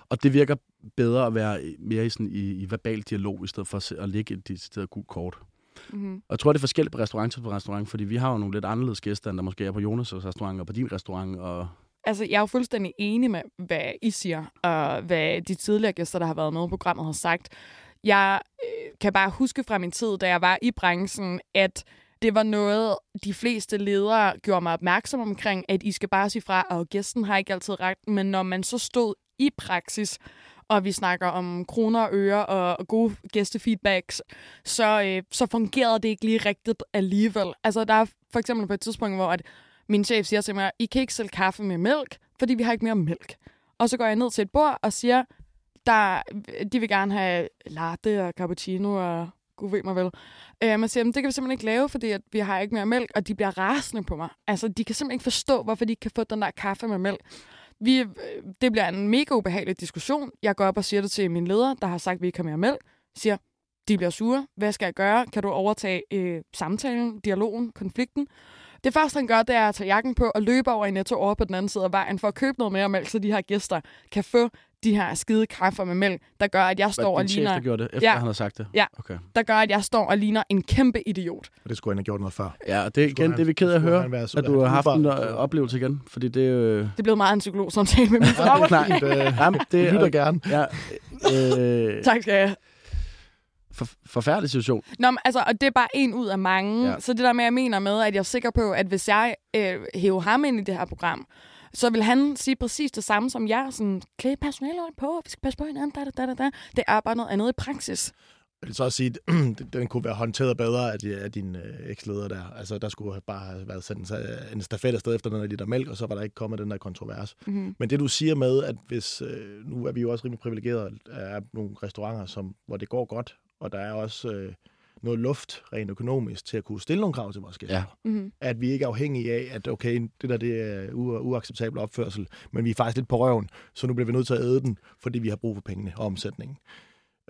Og det virker bedre at være mere i, sådan, i, i verbal dialog, i stedet for at, ligge et decideret gult kort. Mm-hmm. Og jeg tror, det er forskelligt på restaurant til på restaurant, fordi vi har jo nogle lidt anderledes gæster, end der måske er på Jonas' restaurant og på din restaurant. Og Altså, jeg er jo fuldstændig enig med, hvad I siger, og hvad de tidligere gæster, der har været med i programmet, har sagt. Jeg øh, kan bare huske fra min tid, da jeg var i branchen, at det var noget, de fleste ledere gjorde mig opmærksom omkring, at I skal bare sige fra, og gæsten har ikke altid ret. Men når man så stod i praksis, og vi snakker om kroner og øre og, og gode gæstefeedbacks, så, øh, så fungerede det ikke lige rigtigt alligevel. Altså, der er for eksempel på et tidspunkt, hvor at min chef siger til mig, I kan ikke sælge kaffe med mælk, fordi vi har ikke mere mælk. Og så går jeg ned til et bord og siger, der, de vil gerne have latte og cappuccino og gud ved mig vel. Øh, man siger, det kan vi simpelthen ikke lave, fordi at vi har ikke mere mælk, og de bliver rasende på mig. Altså, de kan simpelthen ikke forstå, hvorfor de ikke kan få den der kaffe med mælk. Vi, øh, det bliver en mega ubehagelig diskussion. Jeg går op og siger det til min leder, der har sagt, at vi ikke har mere mælk. Siger, de bliver sure. Hvad skal jeg gøre? Kan du overtage øh, samtalen, dialogen, konflikten? Det første, han gør, det er at tage jakken på og løbe over i Netto over på den anden side af vejen for at købe noget mere mælk, så de her gæster kan få de her skide kaffer med mælk, der gør, at jeg står og chef, ligner, der gjorde det, efter Ja. han havde sagt det? Ja. Okay. der gør, at jeg står og ligner en kæmpe idiot. Og det skulle han have gjort noget før. Ja, og det er igen, han- det er vi ked af at høre, han være- at du har haft en øh, oplevelse igen, fordi det er jo... Det er blevet meget en psykologsamtale med min Ja, det er far. fint. øh, Jamen, det Vi lytter er gerne. ja, øh, Tak skal jeg. For, forfærdelig situation. Nå, men, altså, og det er bare en ud af mange. Ja. Så det der med, jeg mener med, at jeg er sikker på, at hvis jeg øh, hæver ham ind i det her program, så vil han sige præcis det samme som jeg. Sådan, klæde personalet på, vi skal passe på hinanden, da, da, da, da. Det er bare noget andet i praksis. Jeg vil så også sige, at den kunne være håndteret bedre af, af din øh, eksleder der. Altså, der skulle have bare have været sendt en- stafet afsted efter den der liter mælk, og så var der ikke kommet den der kontrovers. Mm-hmm. Men det du siger med, at hvis, øh, nu er vi jo også rimelig privilegerede, er nogle restauranter, som, hvor det går godt, og der er også øh, noget luft rent økonomisk til at kunne stille nogle krav til vores gæster. Ja. Mm-hmm. At vi ikke er afhængige af, at okay, det der det er u- uacceptabel opførsel, men vi er faktisk lidt på røven, så nu bliver vi nødt til at æde den, fordi vi har brug for pengene og omsætningen.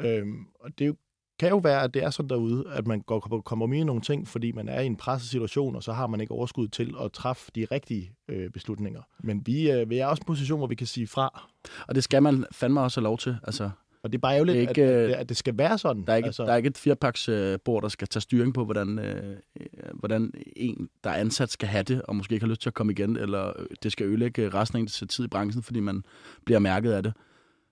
Øhm, og det kan jo være, at det er sådan derude, at man går på kompromis i nogle ting, fordi man er i en presset situation, og så har man ikke overskud til at træffe de rigtige øh, beslutninger. Men vi, øh, vi er også i en position, hvor vi kan sige fra. Og det skal man fandme også have lov til. Altså, Og det er bare ærgerligt, Det er ikke, at, øh, at, at det skal være sådan. der, er ikke, altså, der er ikke et firepaksbord, der skal tage styring på, hvordan, øh, øh, hvordan en, der er ansat, skal have det, og måske ikke har lyst til at komme igen, eller øh, det skal ødelægge resten af ens tid i branchen, fordi man bliver mærket af det.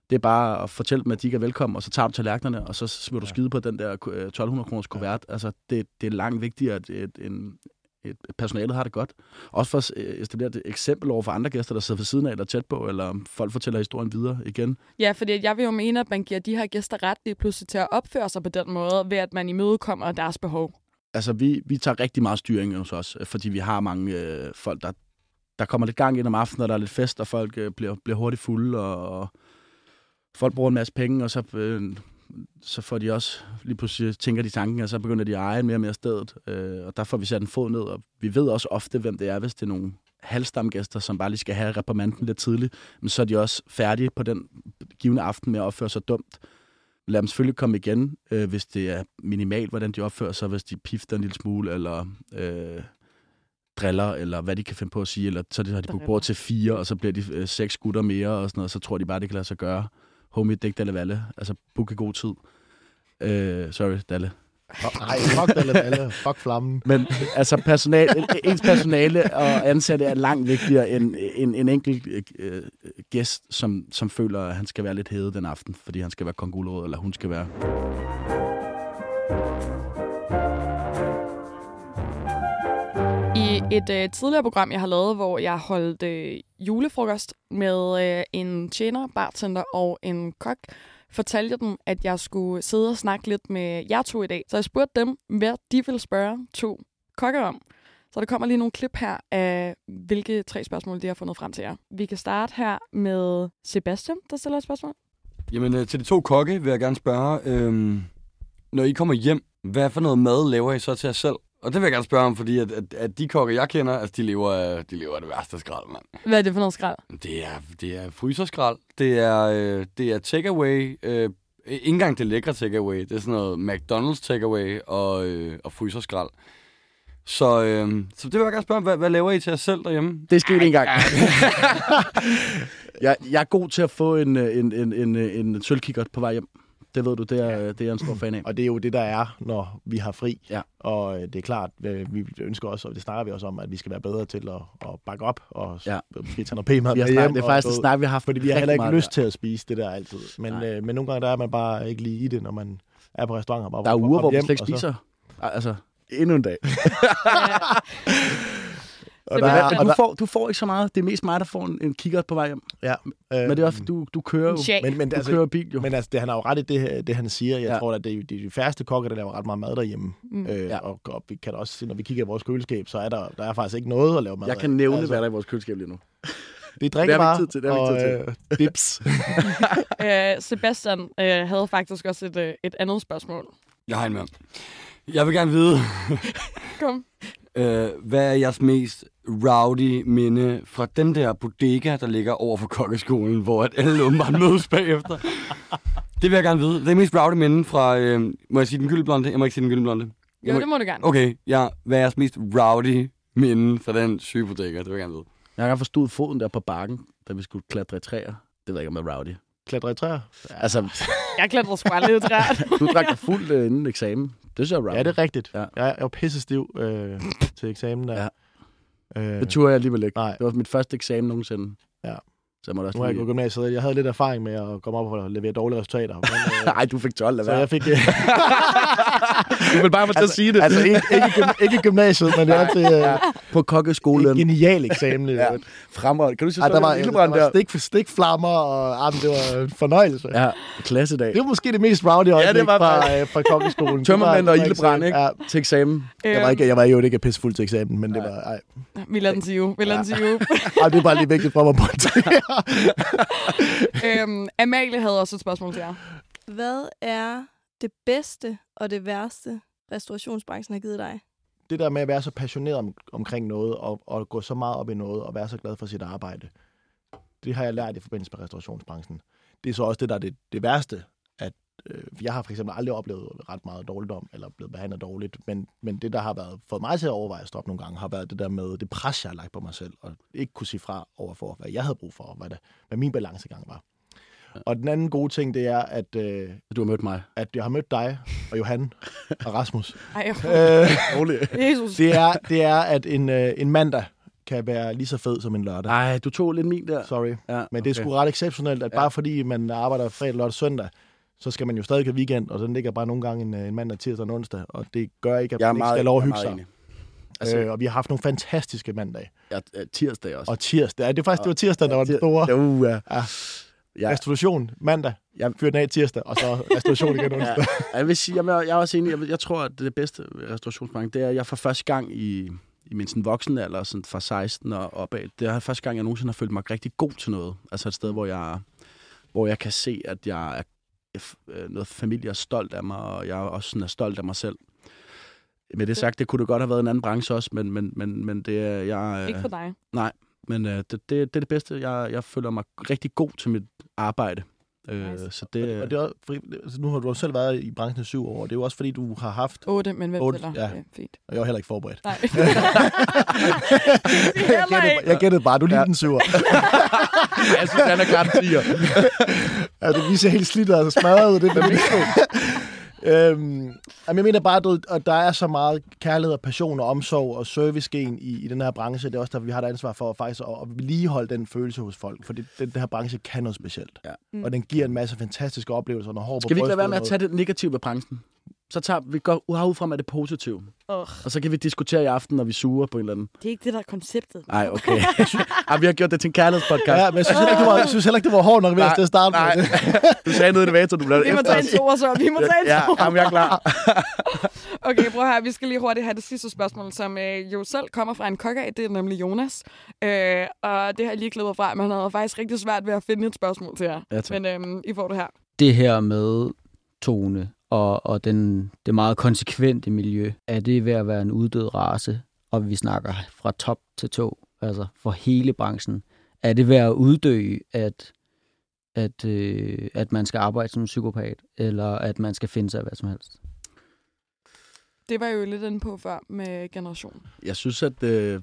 Det er bare at fortælle dem, at de ikke er velkommen, og så tager du tallerkenerne, og så vil du Ja. skide på den der øh, 1200 kroners kuvert. Altså, det, det er langt vigtigere, at et, en, et personale har det godt. Også for at øh, etablere et eksempel over for andre gæster, der sidder ved siden af eller tæt på, eller folk fortæller historien videre igen. Ja, fordi jeg vil jo mene, at man giver de her gæster ret lige pludselig til at opføre sig på den måde, ved at man imødekommer deres behov. altså, vi, vi tager rigtig meget styring hos os, øh, fordi vi har mange øh, folk, der, der kommer lidt gang ind om aftenen, og der er lidt fest, og folk øh, bliver, bliver hurtigt fulde, og, og folk bruger en masse penge, og så, øh, så får de også lige pludselig tænker de tanken, og så begynder de at eje mere og mere stedet, øh, og der får vi sat en fod ned, og vi ved også ofte, hvem det er, hvis det er nogle halvstamgæster, som bare lige skal have reprimanden lidt tidligt, men så er de også færdige på den givende aften med at opføre sig dumt. Lad dem selvfølgelig komme igen, øh, hvis det er minimalt, hvordan de opfører sig, hvis de pifter en lille smule, eller øh, driller, eller hvad de kan finde på at sige, eller så har de på bord til fire, og så bliver de øh, seks gutter mere, og sådan noget, så tror de bare, det kan lade sig gøre. Homie, dæk Dalle Valle. Altså, book i god tid. Øh, sorry, Dalle. Nej, fuck alle, alle. Fuck flammen. Men altså, personale, ens personale og ansatte er langt vigtigere end en, en enkelt øh, gæst, som, som føler, at han skal være lidt hævet den aften, fordi han skal være kong Gulerod, eller hun skal være. I et øh, tidligere program, jeg har lavet, hvor jeg holdt øh, julefrokost med øh, en tjener, bartender og en kok, fortalte jeg dem, at jeg skulle sidde og snakke lidt med jer to i dag. Så jeg spurgte dem, hvad de ville spørge to kokker om. Så der kommer lige nogle klip her af, hvilke tre spørgsmål de har fundet frem til jer. Vi kan starte her med Sebastian, der stiller et spørgsmål. Jamen, øh, til de to kokke vil jeg gerne spørge, øhm, når I kommer hjem, hvad for noget mad laver I så til jer selv? Og det vil jeg gerne spørge om, fordi at, at, at de kokke, jeg kender, altså, de lever, af, de lever det værste skrald, mand. Hvad er det for noget skrald? Det er, det er fryserskrald, det er, øh, det er takeaway, øh, ikke engang det lækre takeaway, det er sådan noget McDonald's takeaway og, øh, og fryserskrald. Så, øh, så det vil jeg gerne spørge, hvad, hvad laver I til jer selv derhjemme? Det skete en gang. jeg, jeg er god til at få en, øh, en, en, en, en, en sølvkikkert på vej hjem. Det ved du, det er, det er jeg en stor fan af. Og det er jo det, der er, når vi har fri. Ja. Og øh, det er klart, øh, vi ønsker også, og det snakker vi også om, at vi skal være bedre til at, at bakke op og Ja. ja. måske tage noget p-mad Vi har med hjem. det er og faktisk ved, snak, vi har haft Fordi vi har heller ikke lyst der. til at spise det der altid. Men, Nej. øh, men nogle gange der er man bare ikke lige i det, når man er på restauranter. Bare Der er uger, hvor vi hjem, slet ikke og så- spiser. Altså, endnu en dag. Og Det der er, og du, får, du får ikke så meget. Det er mest mig, der får en, en kikkert på vej hjem. ja, øh, Men det er også, du, du kører jo. Men, men, Du altså, kører bil jo. Men altså, det, han har jo ret i det, det han siger. Jeg Ja. tror, at det er, det er de færreste kokke, der laver ret meget mad derhjemme. Mm. Øh, Ja. og, og, vi kan også se, når vi kigger i vores køleskab, så er der, der er faktisk ikke noget at lave mad Jeg af. kan nævne, hvad der er i vores køleskab lige nu. Det er drikkevarer tid til, det ikke tid og øh, dips. Øh, Sebastian øh, havde faktisk også et, øh, et andet spørgsmål. Jeg har en med. Jeg vil gerne vide, Kom. Øh, hvad er jeres mest rowdy minde fra den der bodega, der ligger over for kokkeskolen, hvor at alle åbenbart mødes bagefter? Det vil jeg gerne vide. Det er mest rowdy minde fra, øh, må jeg sige den gyldblonde? Jeg må ikke sige den gyldblonde. Jeg Jo, må... det må du gerne. Okay, ja. Hvad er jeres mest rowdy minde fra den syge bodega? Det vil jeg gerne vide. Jeg har forstået foden der på bakken, da vi skulle klatre i træer. Det ved jeg ikke, om er rowdy. Klatre i træer. Altså, Jeg klatrer sgu aldrig i træet. du drak dig fuld uh, inden eksamen. Det synes jeg er rowdy. Ja, det er rigtigt. Ja. Ja. Jeg er jo pisse stiv øh, til eksamen der. Ja. Øh, Det turde jeg alligevel ikke. Nej. Det var mit første eksamen nogensinde. Ja. Så jeg måtte også nu har jeg gået gymnasiet. Jeg havde lidt erfaring med at komme op og levere dårlige resultater. Men, øh, Nej, du fik 12 af så jeg fik... Øh, Du vil bare få til at sige det. altså ikke, ikke, ikke gymnasiet, men det var til øh, På kokkeskolen. en genial eksamen. Ja. Ja. Fremragende. Kan du se Ej, der var, der ildebrand var der? stik, stikflammer, og ah, det var en fornøjelse. Ja. Ja, klassedag. Det var måske det mest rowdy øjeblik det var fra, øh, fra kokkeskolen. Tømmermænd og var- ildebrand, ikke? Ja. Til eksamen. Jeg var, ikke, jeg var jo ikke pissefuld til eksamen, men det var, ej, Vi lader den sige. Vi lader den sige. ej, det er bare lige vigtigt for mig at øhm, Amalie havde også et spørgsmål til jer. Hvad er det bedste og det værste, restaurationsbranchen har givet dig? det der med at være så passioneret om, omkring noget, og, og gå så meget op i noget, og være så glad for sit arbejde, det har jeg lært i forbindelse med restaurationsbranchen. Det er så også det, der er det, det værste, at øh, jeg har for eksempel aldrig oplevet ret meget dårligdom, eller blevet behandlet dårligt, men, men det, der har været fået mig til at overveje at stoppe nogle gange, har været det der med det pres, jeg har lagt på mig selv, og ikke kunne sige fra overfor, hvad jeg havde brug for, og hvad, det, hvad min balancegang var. Og den anden gode ting, det er, at, øh, Du har mødt mig. at jeg har mødt dig, og Johan, og Rasmus. Ej, Øh, Rolig. Jesus. det er, det er at en, øh, en mandag kan være lige så fed som en lørdag. Nej, du tog lidt min der. Sorry. Ja, Men det er sgu ret exceptionelt, at Ja. bare fordi man arbejder fredag, lørdag, søndag, så skal man jo stadig have weekend, og den ligger bare nogle gange en, øh, en mandag, tirsdag og onsdag, og det gør ikke, at Jeg man ikke skal lov at hygge meget sig. enig. Altså, Øh, og vi har haft nogle fantastiske mandage. jeg, jeg, tirsdag også. Og tirsdag, ja, det er faktisk, det var tirsdag, der var den store. Ja, uh, ja. Ja. Ja. Restauration mandag, Ja. fyr den af tirsdag, og så restauration igen onsdag. Ja, jeg vil sige, jeg, jeg er også enig. Jeg, jeg tror, at det bedste ved restaurationsbranchen, det er, at jeg for første gang i, i min sådan voksne alder, sådan fra 16 og opad, det er første gang, jeg nogensinde har følt mig rigtig god til noget. Altså et sted, hvor jeg, hvor jeg kan se, at jeg er øh, noget familie er stolt af mig, og jeg er også sådan er stolt af mig selv. Med det sagt, det kunne det godt have været en anden branche også, men, men, men, men det er, jeg, Ikke for dig. Men øh, det, det, det er det bedste. Jeg, jeg føler mig rigtig god til mit arbejde. Øh, Nice. så det, Og det er, også fordi- altså, nu har du jo selv været i branchen i syv år, og det er jo også fordi, du har haft, 8, men hvem Otte, tæller? ja. Det er fint. og jeg var heller ikke forberedt. Nej. Jeg gættede, jeg gættede bare, du lige Ja. ja. den syver. jeg synes, han er klart en tiger. Altså, vi ser helt slidt og altså smadret ud. Det er øhm, jeg mener bare, du, at der er så meget kærlighed og passion og omsorg og servicegen i, i den her branche. Det er også derfor, vi har et ansvar for at, faktisk at, at vedligeholde den følelse hos folk. For det, den, den her branche kan noget specielt. Ja. Mm. Og den giver en masse fantastiske oplevelser. Når hår på Skal vi ikke lade være med at tage det negative ved branchen? Så tager vi går ud fra med det positive. Oh, Og så kan vi diskutere i aften, når vi suger på en eller anden... det er ikke det, der er konceptet. Nej, okay. Ej, vi har gjort det til en kærlighedspodcast. Ja, men jeg synes heller ikke, det var, jeg synes heller ikke, det var hårdt nok ved Nej, at starte nej. med. Du sagde noget i det så du blev Vi må tage en os. to så. Vi må tage en Ja, to. jamen, jeg er klar. Okay, prøv her. Vi skal lige hurtigt have det sidste spørgsmål, som øh, jo selv kommer fra en kokkerag. Det er nemlig Jonas. Øh, og det har jeg lige klippet fra, men han havde faktisk rigtig svært ved at finde et spørgsmål til jer. Ja, tak. Men øh, I får det her. det her med tone og, og den, det meget konsekvente miljø, er det ved at være en uddød race, og vi snakker fra top til tå, altså for hele branchen. Er det ved at uddø, at, at, øh, at man skal arbejde som en psykopat, eller at man skal finde sig af hvad som helst? Det var jeg jo lidt inde på før med generation. Jeg synes, at... Øh,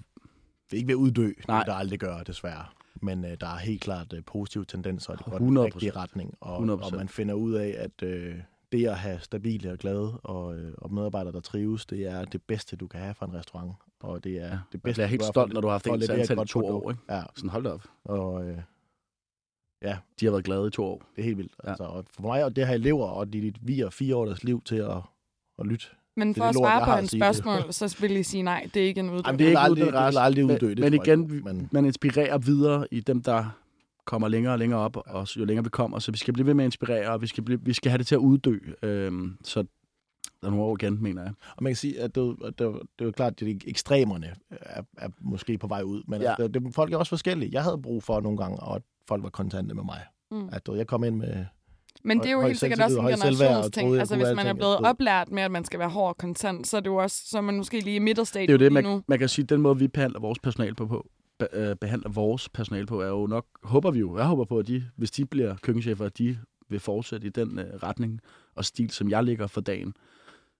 Det er ikke ved at uddø, Nej. Nej. det der aldrig gør, desværre. Men øh, der er helt klart øh, positive tendenser, og det går 100%. den rigtige retning. Og, 100%. og man finder ud af, at øh, det at have stabile og glade og, øh, og medarbejdere, der trives, det er det bedste, du kan have for en restaurant. Og det er Ja, det bedste, bliver du helt stolt, når du har haft ansat i to produkt. år, ikke? Ja, sådan hold op. og øh, De har været glade i to år. det er helt vildt. Ja. Ja. Altså, og for mig, og det har elever, og de, de viger fire år deres liv til at, at lytte. Men Det for at det lort, svare jeg på at hans spørgsmål, så vil jeg sige nej, det er ikke en uddannelse. Jamen, det er ikke aldrig, uddød det aldrig uddø, men, det men igen, men- man inspirerer videre i dem, der kommer længere og længere op, og jo længere vi kommer. Så vi skal blive ved med at inspirere, og vi skal, blive, vi skal have det til at uddø. Øhm, så der er nogle år igen, mener jeg. Og man kan sige, at det, at det, det er jo klart, at de ekstremerne er, er måske på vej ud. Men Ja. altså, det, folk er også forskellige. Jeg havde brug for nogle gange, at folk var kontante med mig. Mm. At du jeg kom ind med... Men det er jo helt sikkert også en generationsting. Altså, hvis man er blevet oplært med, at man skal være hård og kontant, så er det jo også, så er man måske lige i midterstadiet Det er jo det, man, nu. man kan sige, den måde, vi behandler vores personal på, på be, øh, behandler vores personal på, er jo nok, håber vi jo, jeg håber på, at de, hvis de bliver køkkenchefer, at de vil fortsætte i den øh, retning og stil, som jeg ligger for dagen.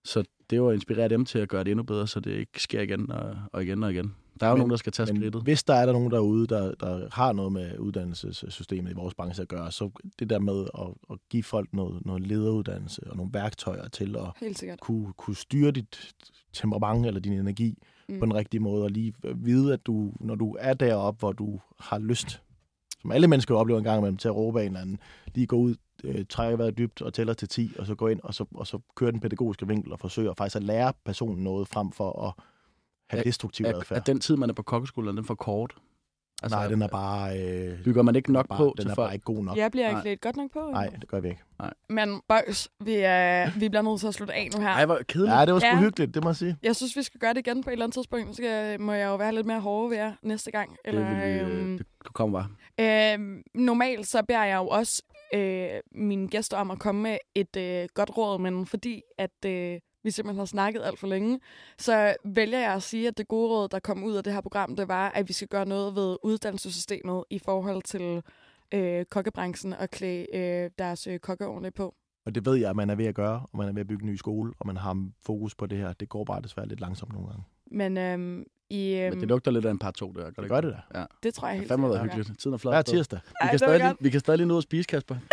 Så det jo at inspirere dem til at gøre det endnu bedre, så det ikke sker igen og, og igen og igen. Der er jo Men- nogen, der skal tage Men skridtet. hvis der er der nogen derude, der, der har noget med uddannelsessystemet i vores branche at gøre, så det der med at, at give folk noget, noget lederuddannelse og nogle værktøjer til at kunne, kunne styre dit temperament eller din energi mm. på den rigtige måde, og lige vide, at du, når du er deroppe, hvor du har lyst, som alle mennesker oplever en gang imellem, til at råbe af en eller anden, lige gå ud, øh, trække vejret dybt og tæller til 10, og så gå ind, og så, og så køre den pædagogiske vinkel og forsøge faktisk at lære personen noget, frem for at have Er- destruktiv At, adfærd. at den tid, man er på kokkeskolen, den er for kort. Altså, Nej, den er bare... Øh, Bygger man ikke nok bare, på den til er folk? bare ikke god nok. Jeg bliver ikke Nej. klædt godt nok på. Nej, det gør vi ikke. Men boys, vi, er, vi bliver nødt til at slutte af nu her. Ej, hvor kedeligt. Ja, det var sgu Ja. hyggeligt, det må jeg sige. Jeg synes, vi skal gøre det igen på et eller andet tidspunkt. Så skal, må jeg jo være lidt mere hårde ved jer næste gang. Eller, det, vil, vi, øhm, øh, det du kommer bare. Øhm, normalt så beder jeg jo også øh, mine gæster om at komme med et øh, godt råd, men fordi at øh, vi simpelthen har snakket alt for længe, så vælger jeg at sige, at det gode råd, der kom ud af det her program, det var, at vi skal gøre noget ved uddannelsessystemet i forhold til øh, kokkebranchen og klæde øh, deres øh, kokke ordentligt på. Og det ved jeg, at man er ved at gøre, og man er ved at bygge en ny skole, og man har fokus på det her. Det går bare desværre lidt langsomt nogle gange. Men øhm, i, øhm, Men det lugter lidt af en par to, der. Gør det, Det gør det da. det tror jeg Det helt har været sikkert, det hyggeligt. Tiden er flot. Hver tirsdag. Vi Ej, kan, det vil jeg stadig, godt. vi kan stadig lige nå at spise, Kasper.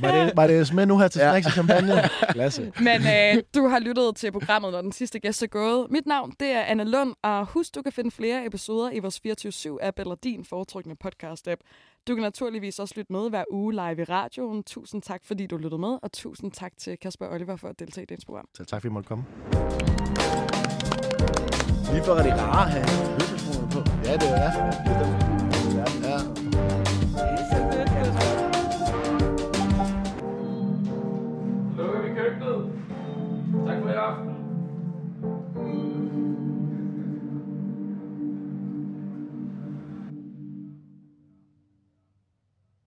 Var det, var det med nu her til Ja. snacks og champagne? Klasse. Men øh, du har lyttet til programmet, når den sidste gæst er gået. Mit navn, det er Anne Lund, og husk, du kan finde flere episoder i vores 24-7-app eller din foretrukne podcast-app. Du kan naturligvis også lytte med hver uge live i radioen. Tusind tak, fordi du lyttede med, og tusind tak til Kasper og Oliver for at deltage i dagens program. Så tak, fordi I måtte komme. Lige for at det rare at have høretelefonerne på. Ja, det er.